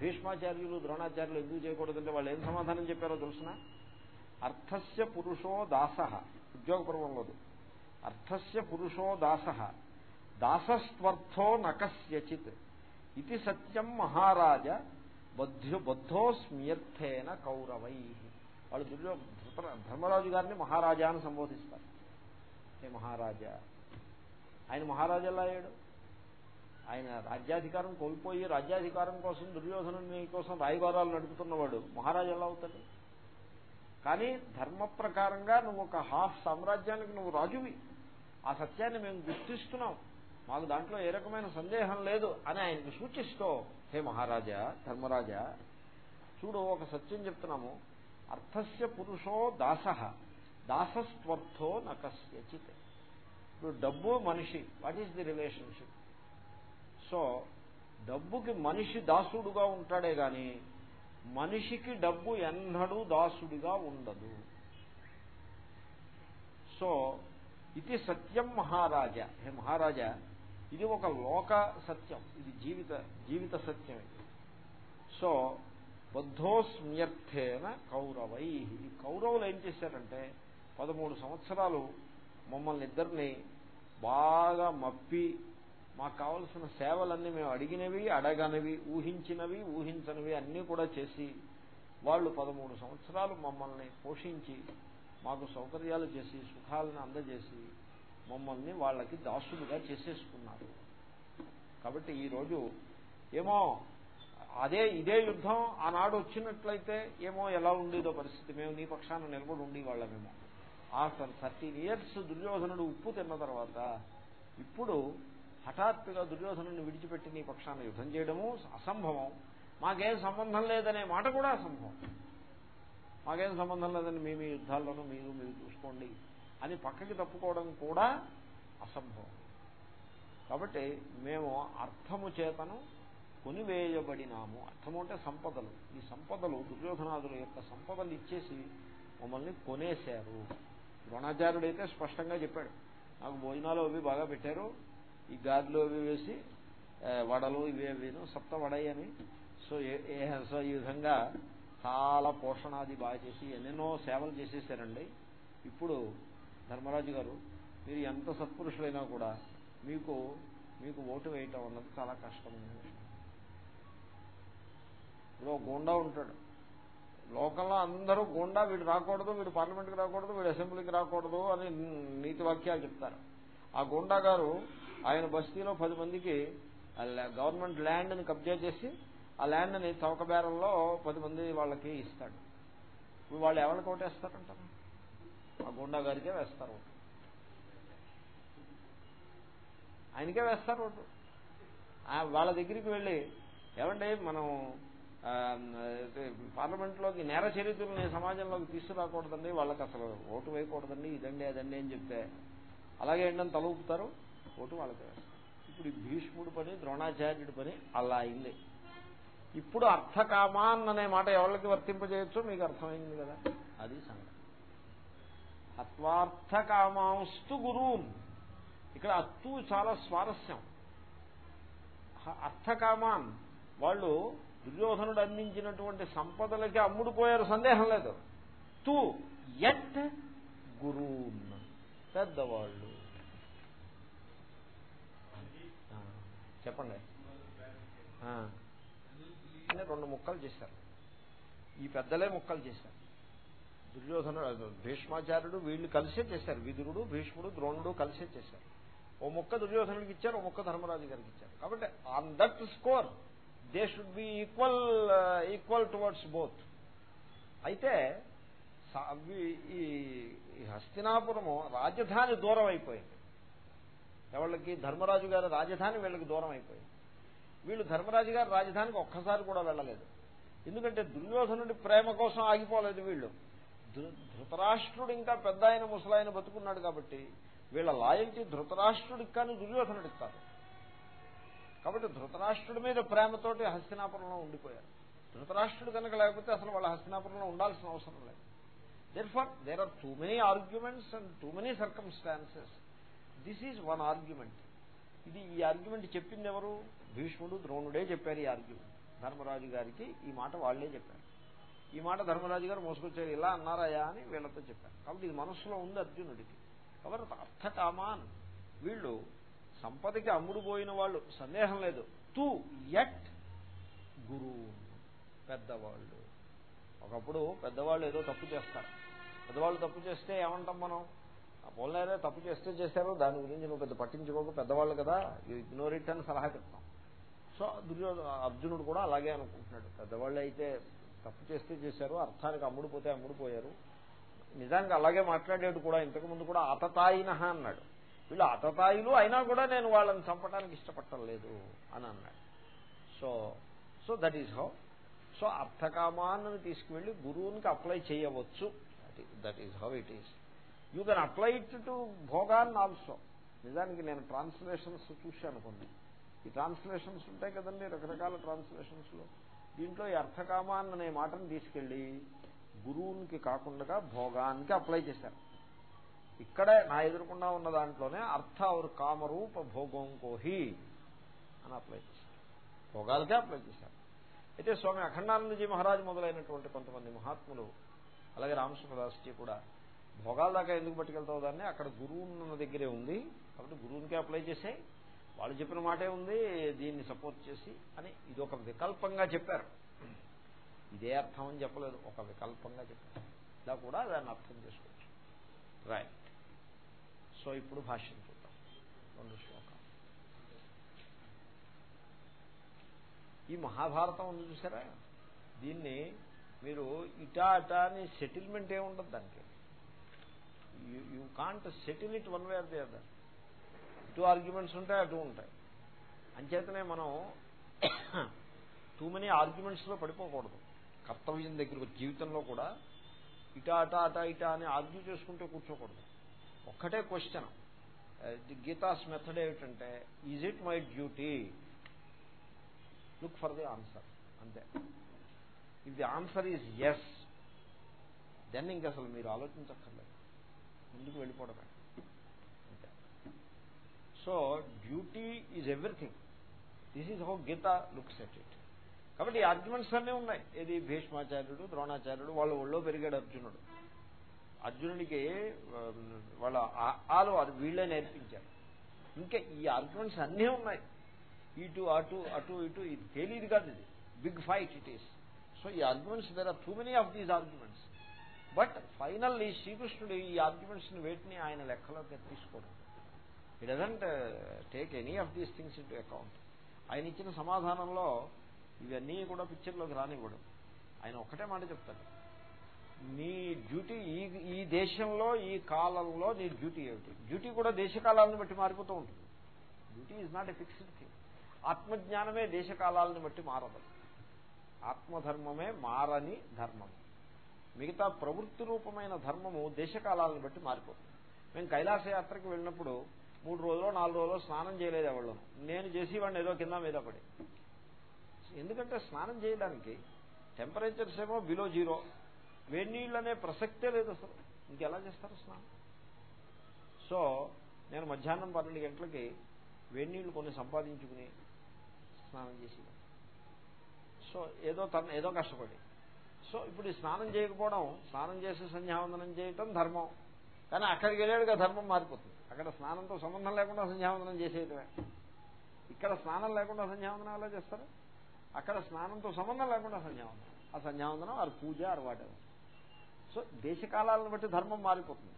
భీష్మాచార్యులు ద్రోణాచార్యులు ఎందుకు చేయకూడదు? అంటే వాళ్ళు ఏం సమాధానం చెప్పారో తెలుసిన? అర్థస్య పురుషో దాస ఉద్యోగపర్వంలోది అర్థస్య పురుషో దాస దాసస్వర్థో నకస్యచిత్. ఇది సత్యం మహారాజ బద్ధు బద్ధోస్మ్యర్థేన కౌరవై. వాళ్ళు దుర్యో ధర్మరాజు గారిని మహారాజా అని సంబోధిస్తారు. ఏ మహారాజా? ఆయన మహారాజా అయ్యాడు ఆయన రాజ్యాధికారం కోల్పోయి రాజ్యాధికారం కోసం దుర్యోధను కోసం రాయబారాలు నడుపుతున్నవాడు మహారాజు ఎలా అవుతాడు? కానీ ధర్మ ప్రకారంగా నువ్వు ఒక హాఫ్ సామ్రాజ్యానికి నువ్వు రాజువి. ఆ సత్యాన్ని మేము గుర్తిస్తున్నాం. మాకు దాంట్లో ఏ రకమైన సందేహం లేదు అని ఆయనకు సూచిస్తూ హే మహారాజా ధర్మరాజా చూడు ఒక సత్యం చెప్తున్నాము. అర్థస్య పురుషో దాస దాసస్త్వర్థో నకస్యచిత్ ఇప్పుడు డబ్బు మనిషి what is the relationship so డబ్బుకి మనిషి దాసుడుగా ఉంటాడే గాని మనిషికి డబ్బు ఎన్నడూ దాసుడిగా ఉండదు. సో ఇది సత్యం మహారాజా. హే మహారాజా ఇది ఒక లోక సత్యం. ఇది జీవిత జీవిత సత్యం ఇది సో బద్ధోస్మ్యర్థేన కౌరవై. ఈ కౌరవులు ఏం చేశారంటే పదమూడు సంవత్సరాలు మమ్మల్ని ఇద్దరిని బాగా మప్పి మాకు కావలసిన సేవలన్నీ మేము అడిగినవి అడగనివి ఊహించినవి ఊహించనివి అన్నీ కూడా చేసి వాళ్ళు పదమూడు సంవత్సరాలు మమ్మల్ని పోషించి మాకు సౌకర్యాలు చేసి సుఖాలను అందజేసి మమ్మల్ని వాళ్ళకి దాసులుగా చేసేసుకున్నారు. కాబట్టి ఈరోజు ఏమో అదే ఇదే యుద్ధం ఆనాడు వచ్చినట్లయితే ఏమో ఎలా ఉండేదో పరిస్థితి. మేము నీ పక్షాన నిలబడి ఉండేవాళ్ళమేమో ఆఫ్టర్ థర్టీన్ ఇయర్స్ దుర్యోధనుడు ఉప్పు తిన్న తర్వాత ఇప్పుడు హఠాత్తుగా దుర్యోధను విడిచిపెట్టి నీ పక్షాన్ని యుద్ధం చేయడము అసంభవం. మాకేం సంబంధం లేదనే మాట కూడా అసంభవం. మాకేం సంబంధం లేదని మీ మీ యుద్ధాల్లోనూ మీరు మీరు చూసుకోండి అని పక్కకి తప్పుకోవడం కూడా అసంభవం. కాబట్టి మేము అర్థము చేతను కొనివేయబడినాము. అర్థము అంటే సంపదలు. ఈ సంపదలు దుర్యోధనాదుల యొక్క సంపదలు ఇచ్చేసి మమ్మల్ని కొనేశారు. ద్రోణాచార్యుడైతే స్పష్టంగా చెప్పాడు. నాకు భోజనాలు అవి బాగా పెట్టారు. ఈ గాదిలో అవి వేసి వడలు ఇవి సప్త వడై అని. సో ఏ సో ఈ విధంగా చాలా పోషణాది బాగా చేసి ఎన్నెన్నో సేవలు చేసేసారండి. ఇప్పుడు ధర్మరాజు గారు మీరు ఎంత సత్పురుషులైనా కూడా మీకు మీకు ఓటు వేయటం అన్నది చాలా కష్టమైన విషయం. ఇప్పుడు గోండా ఉంటాడు. లోకంలో అందరూ గోండా వీడు రాకూడదు వీడు పార్లమెంట్కి రాకూడదు వీడు అసెంబ్లీకి రాకూడదు అని నీతి వాక్యాలు చెప్తారు. ఆ గోండా గారు ఆయన బస్తీలో పది మందికి గవర్నమెంట్ ల్యాండ్ని కబ్జా చేసి ఆ ల్యాండ్ని చౌక బేరంలో పది మంది వాళ్ళకి ఇస్తాడు. వాళ్ళు ఎవరికి ఓటేస్తారంటారు ఆ గుండా గారికే వేస్తారు ఓటు. ఆయనకే వేస్తారు ఓటు. వాళ్ళ దగ్గరికి వెళ్ళి ఏమంటే మనం పార్లమెంట్లోకి నేర చరిత్రని సమాజంలోకి తీసుకురాకూడదండి వాళ్ళకి అసలు ఓటు వేయకూడదండి ఇదండి అదండి అని చెప్తే అలాగే ఏంటని తలూపుతారు ఓటు వాళ్ళకి వేస్తారు ఇప్పుడు భీష్ముడి పని ద్రోణాచార్యుడి పని అలా అయింది. ఇప్పుడు అర్థకామాన్ అనే మాట ఎవరికి వర్తింపజేయచ్చో మీకు అర్థమైంది కదా? అది సంగతి. అత్వార్థకామాంస్తు గురువు ఇక్కడ అత్తు చాలా స్వారస్యం. అర్థకామాన్. వాళ్ళు దుర్యోధనుడు అందించినటువంటి సంపదలకి అమ్ముడుపోయారు సందేహం లేదు. తూ ఎట్ గురూన్. పెద్దవాళ్ళు. చెప్పండి. అని రెండు ముక్కలు చేశారు. ఈ పెద్దలే ముక్కలు చేశారు. దుర్యోధనుడు భీష్మాచార్యుడు వీళ్ళు కలిసే చేశారు. విదురుడు భీష్ముడు ద్రోణుడు కలిసే చేశారు. ఓ ముక్క దుర్యోధనుడికి ఇచ్చారు ఓ ముక్క ధర్మరాజు గారికి ఇచ్చారు. కాబట్టి on that score they should be equal equal towards both అయితే ఈ హస్తినాపురము రాజధాని దూరం అయిపోయింది ఎవరికి ధర్మరాజు గారి రాజధాని వీళ్ళకి దూరం అయిపోయింది. వీళ్ళు ధర్మరాజు గారి రాజధానికి ఒక్కసారి కూడా వెళ్ళలేదు. ఎందుకంటే దుర్యోధనుడి ప్రేమ కోసం ఆగిపోలేదు వీళ్ళు. ధృతరాష్ట్రుడు ఇంకా పెద్ద ఆయన ముసలాయన బతుకున్నాడు కాబట్టి వీళ్ళ లాయల్టీ ధృతరాష్ట్రుడికి కానీ దుర్యోధనుడికి కాదు. కాబట్టి ధృతరాష్ట్రుడి మీద ప్రేమతోటి హస్తినాపురంలో ఉండిపోయారు. ధృతరాష్ట్రుడు కనుక లేకపోతే అసలు వాళ్ళ హస్తినాపురంలో ఉండాల్సిన అవసరం లేదు. Therefore there are too many arguments and too many circumstances this is one argument ఇది ఈ ఆర్గ్యుమెంట్ చెప్పింది ఎవరు? భీష్ముడు ద్రోణుడే చెప్పారు ఈ ఆర్గ్యుమెంట్ ధర్మరాజు గారికి ఈ మాట వాళ్ళే చెప్పారు. ఈ మాట ధర్మరాజు గారు మోసుకొచ్చారు. ఇలా అన్నారాయా అని వీళ్ళతో చెప్పారు. కాబట్టి ఇది మనస్సులో ఉంది అర్జునుడికి. కాబట్టి అర్థకామాన్. వీళ్ళు సంపదకి అమ్ముడు పోయిన వాళ్ళు. సందేహం లేదు. తూ ఎట్ గురువు. పెద్దవాళ్ళు. ఒకప్పుడు పెద్దవాళ్ళు ఏదో తప్పు చేస్తారు. పెద్దవాళ్ళు తప్పు చేస్తే ఏమంటాం మనం? పోలేరే తప్పు చేస్తే చేశారు దాని గురించి నువ్వు పెద్ద పట్టించుకోక పెద్దవాళ్ళు కదా ఇగ్నోర్ ఇట్ అని సలహా చెప్తాం. సో దుర్యోధ అర్జునుడు కూడా అలాగే అనుకుంటున్నాడు. పెద్దవాళ్ళు అయితే తప్పు చేస్తే చేశారు అర్థానికి అమ్ముడుపోతే అమ్ముడుపోయారు నిజానికి అలాగే మాట్లాడేడు కూడా ఇంతకుముందు కూడా అతతాయిన అన్నాడు. వీళ్ళు అతతాయిలు అయినా కూడా నేను వాళ్ళని చంపడానికి ఇష్టపట్టలేదు అని అన్నాడు. So so that is how so అర్థకామాన్ని తీసుకువెళ్ళి గురువునికి అప్లై చేయవచ్చు. That is how it is you can apply it to భోగాన్ also. నిజానికి నేను ట్రాన్స్లేషన్స్ చూశాను కొన్ని. ఈ ట్రాన్స్లేషన్స్ ఉంటాయి కదండి రకరకాల ట్రాన్స్లేషన్స్లో. దీంట్లో ఈ అర్థకామాన్ అనే మాటను తీసుకెళ్ళి గురువునికి కాకుండా భోగానికి అప్లై చేశారు. ఇక్కడే నా ఎదురుకుండా ఉన్న దాంట్లోనే అర్థ ఔర్ కామరూప భోగం కోహి అని అప్లై చేశారు. భోగాలకే అప్లై చేశారు. అయితే స్వామి అఖండానందజీ మహారాజ్ మొదలైనటువంటి కొంతమంది మహాత్ములు అలాగే రామసుఖదాస్జీ కూడా భోగాల దాకా ఎందుకు పట్టుకెళ్తావు దాన్ని? అక్కడ గురువు ఉన్న దగ్గరే ఉంది. కాబట్టి గురువునికి అప్లై చేసే వాళ్ళు చెప్పిన మాటే ఉంది దీన్ని సపోర్ట్ చేసి అని ఇది ఒక వికల్పంగా చెప్పారు. ఇదే అర్థం అని చెప్పలేదు. ఒక వికల్పంగా చెప్పారు. ఇలా కూడా దాన్ని అర్థం చేసుకోవచ్చు. రైట్ సో ఇప్పుడు భాష్యం చూద్దాం. రెండు శ్లోకాలు. ఈ మహాభారతం ఉంది చూసారా? దీన్ని మీరు ఇటా అటా అని సెటిల్మెంట్ ఏముండదు దానికి. You can't settle it one way or the other ఇటు ఆర్గ్యుమెంట్స్ ఉంటాయి అటు ఉంటాయి. అంచేతనే మనం టూ మెనీ ఆర్గ్యుమెంట్స్లో పడిపోకూడదు. కర్తవ్యం దగ్గర జీవితంలో కూడా ఇటా అటా అటా ఇటా అని ఆర్గ్యూ చేసుకుంటూ కూర్చోకూడదు. ఒక్కటే క్వశ్చన్ ది గీతాస్ మెథడ్ ఏమిటంటే is it my duty look for the answer అంతే. If the answer is yes then ఇంక అసలు మీరు ఆలోచించక్కర్లేదు. ముందుకు వెళ్ళిపోవడమే. So duty is everything this is how Gita looks at it కాబట్టి ఈ ఆర్గ్యుమెంట్స్ అన్నీ ఉన్నాయి. ఏది భీష్మాచార్యుడు ద్రోణాచార్యుడు వాళ్ళు ఒళ్ళో పెరిగాడు అర్జునుడు. అర్జునుడికి వాళ్ళ ఆలు అది వీళ్ళే నేర్పించారు. ఇంకా ఈ ఆర్గ్యుమెంట్స్ అన్నీ ఉన్నాయి. ఇటు అటు అటు ఇటు ఇది తెలియదు కాదు ఇది. Big fight it is so ఈ arguments there are too many of these arguments but final ఈ శ్రీకృష్ణుడు ఈ ఆర్గ్యుమెంట్స్ వేటిని ఆయన లెక్కలోకి తీసుకోవడం ఈ doesn't take any of these things in account ఆయన ఇచ్చిన సమాధానంలో ఇవన్నీ కూడా పిక్చర్లోకి రానివ్వడం. ఆయన ఒక్కటే మాట చెప్తాడు. నీ డ్యూటీ ఈ ఈ దేశంలో ఈ కాలంలో నీ డ్యూటీ ఏమిటి? డ్యూటీ కూడా దేశకాలాలను బట్టి మారిపోతూ ఉంటుంది. Duty is not a fixed thing ఆత్మజ్ఞానమే దేశకాలాలను బట్టి మారదు. ఆత్మధర్మమే మారని ధర్మం. మిగతా ప్రవృత్తి రూపమైన ధర్మము దేశకాలాలను బట్టి మారిపోతుంది. మేము కైలాసయాత్రకి వెళ్ళినప్పుడు మూడు రోజులు నాలుగు రోజులు స్నానం చేయలేదు ఎవరు నేను చేసేవాడిని ఏదో కింద మీద పడి. ఎందుకంటే స్నానం చేయడానికి టెంపరేచర్స్ ఏమో బిలో జీరో వేడి నీళ్ళు అనే ప్రసక్తే లేదు అసలు. ఇంకెలా చేస్తారు స్నానం? సో నేను మధ్యాహ్నం పన్నెండు గంటలకి వేడి నీళ్ళు కొన్ని సంపాదించుకుని స్నానం చేసి సో ఏదో తన ఏదో కష్టపడి. సో ఇప్పుడు స్నానం చేయకపోవడం స్నానం చేసి సంధ్యావందనం చేయటం ధర్మం. కానీ అక్కడికి వెళ్ళాడుగా ధర్మం మారిపోతుంది. అక్కడ స్నానంతో సంబంధం లేకుండా సంధ్యావందనం చేసేయటమే. ఇక్కడ స్నానం లేకుండా సంధ్యావందనం ఎలా చేస్తారు? అక్కడ స్నానంతో సంబంధం లేకుండా సంధ్యావందనం. ఆ సంధ్యావందనం ఆరు పూజ ఆరు సో దేశకాలను బట్టి ధర్మం మారిపోతుంది.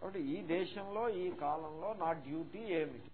కాబట్టి ఈ దేశంలో ఈ కాలంలో నా డ్యూటీ ఏమిటి?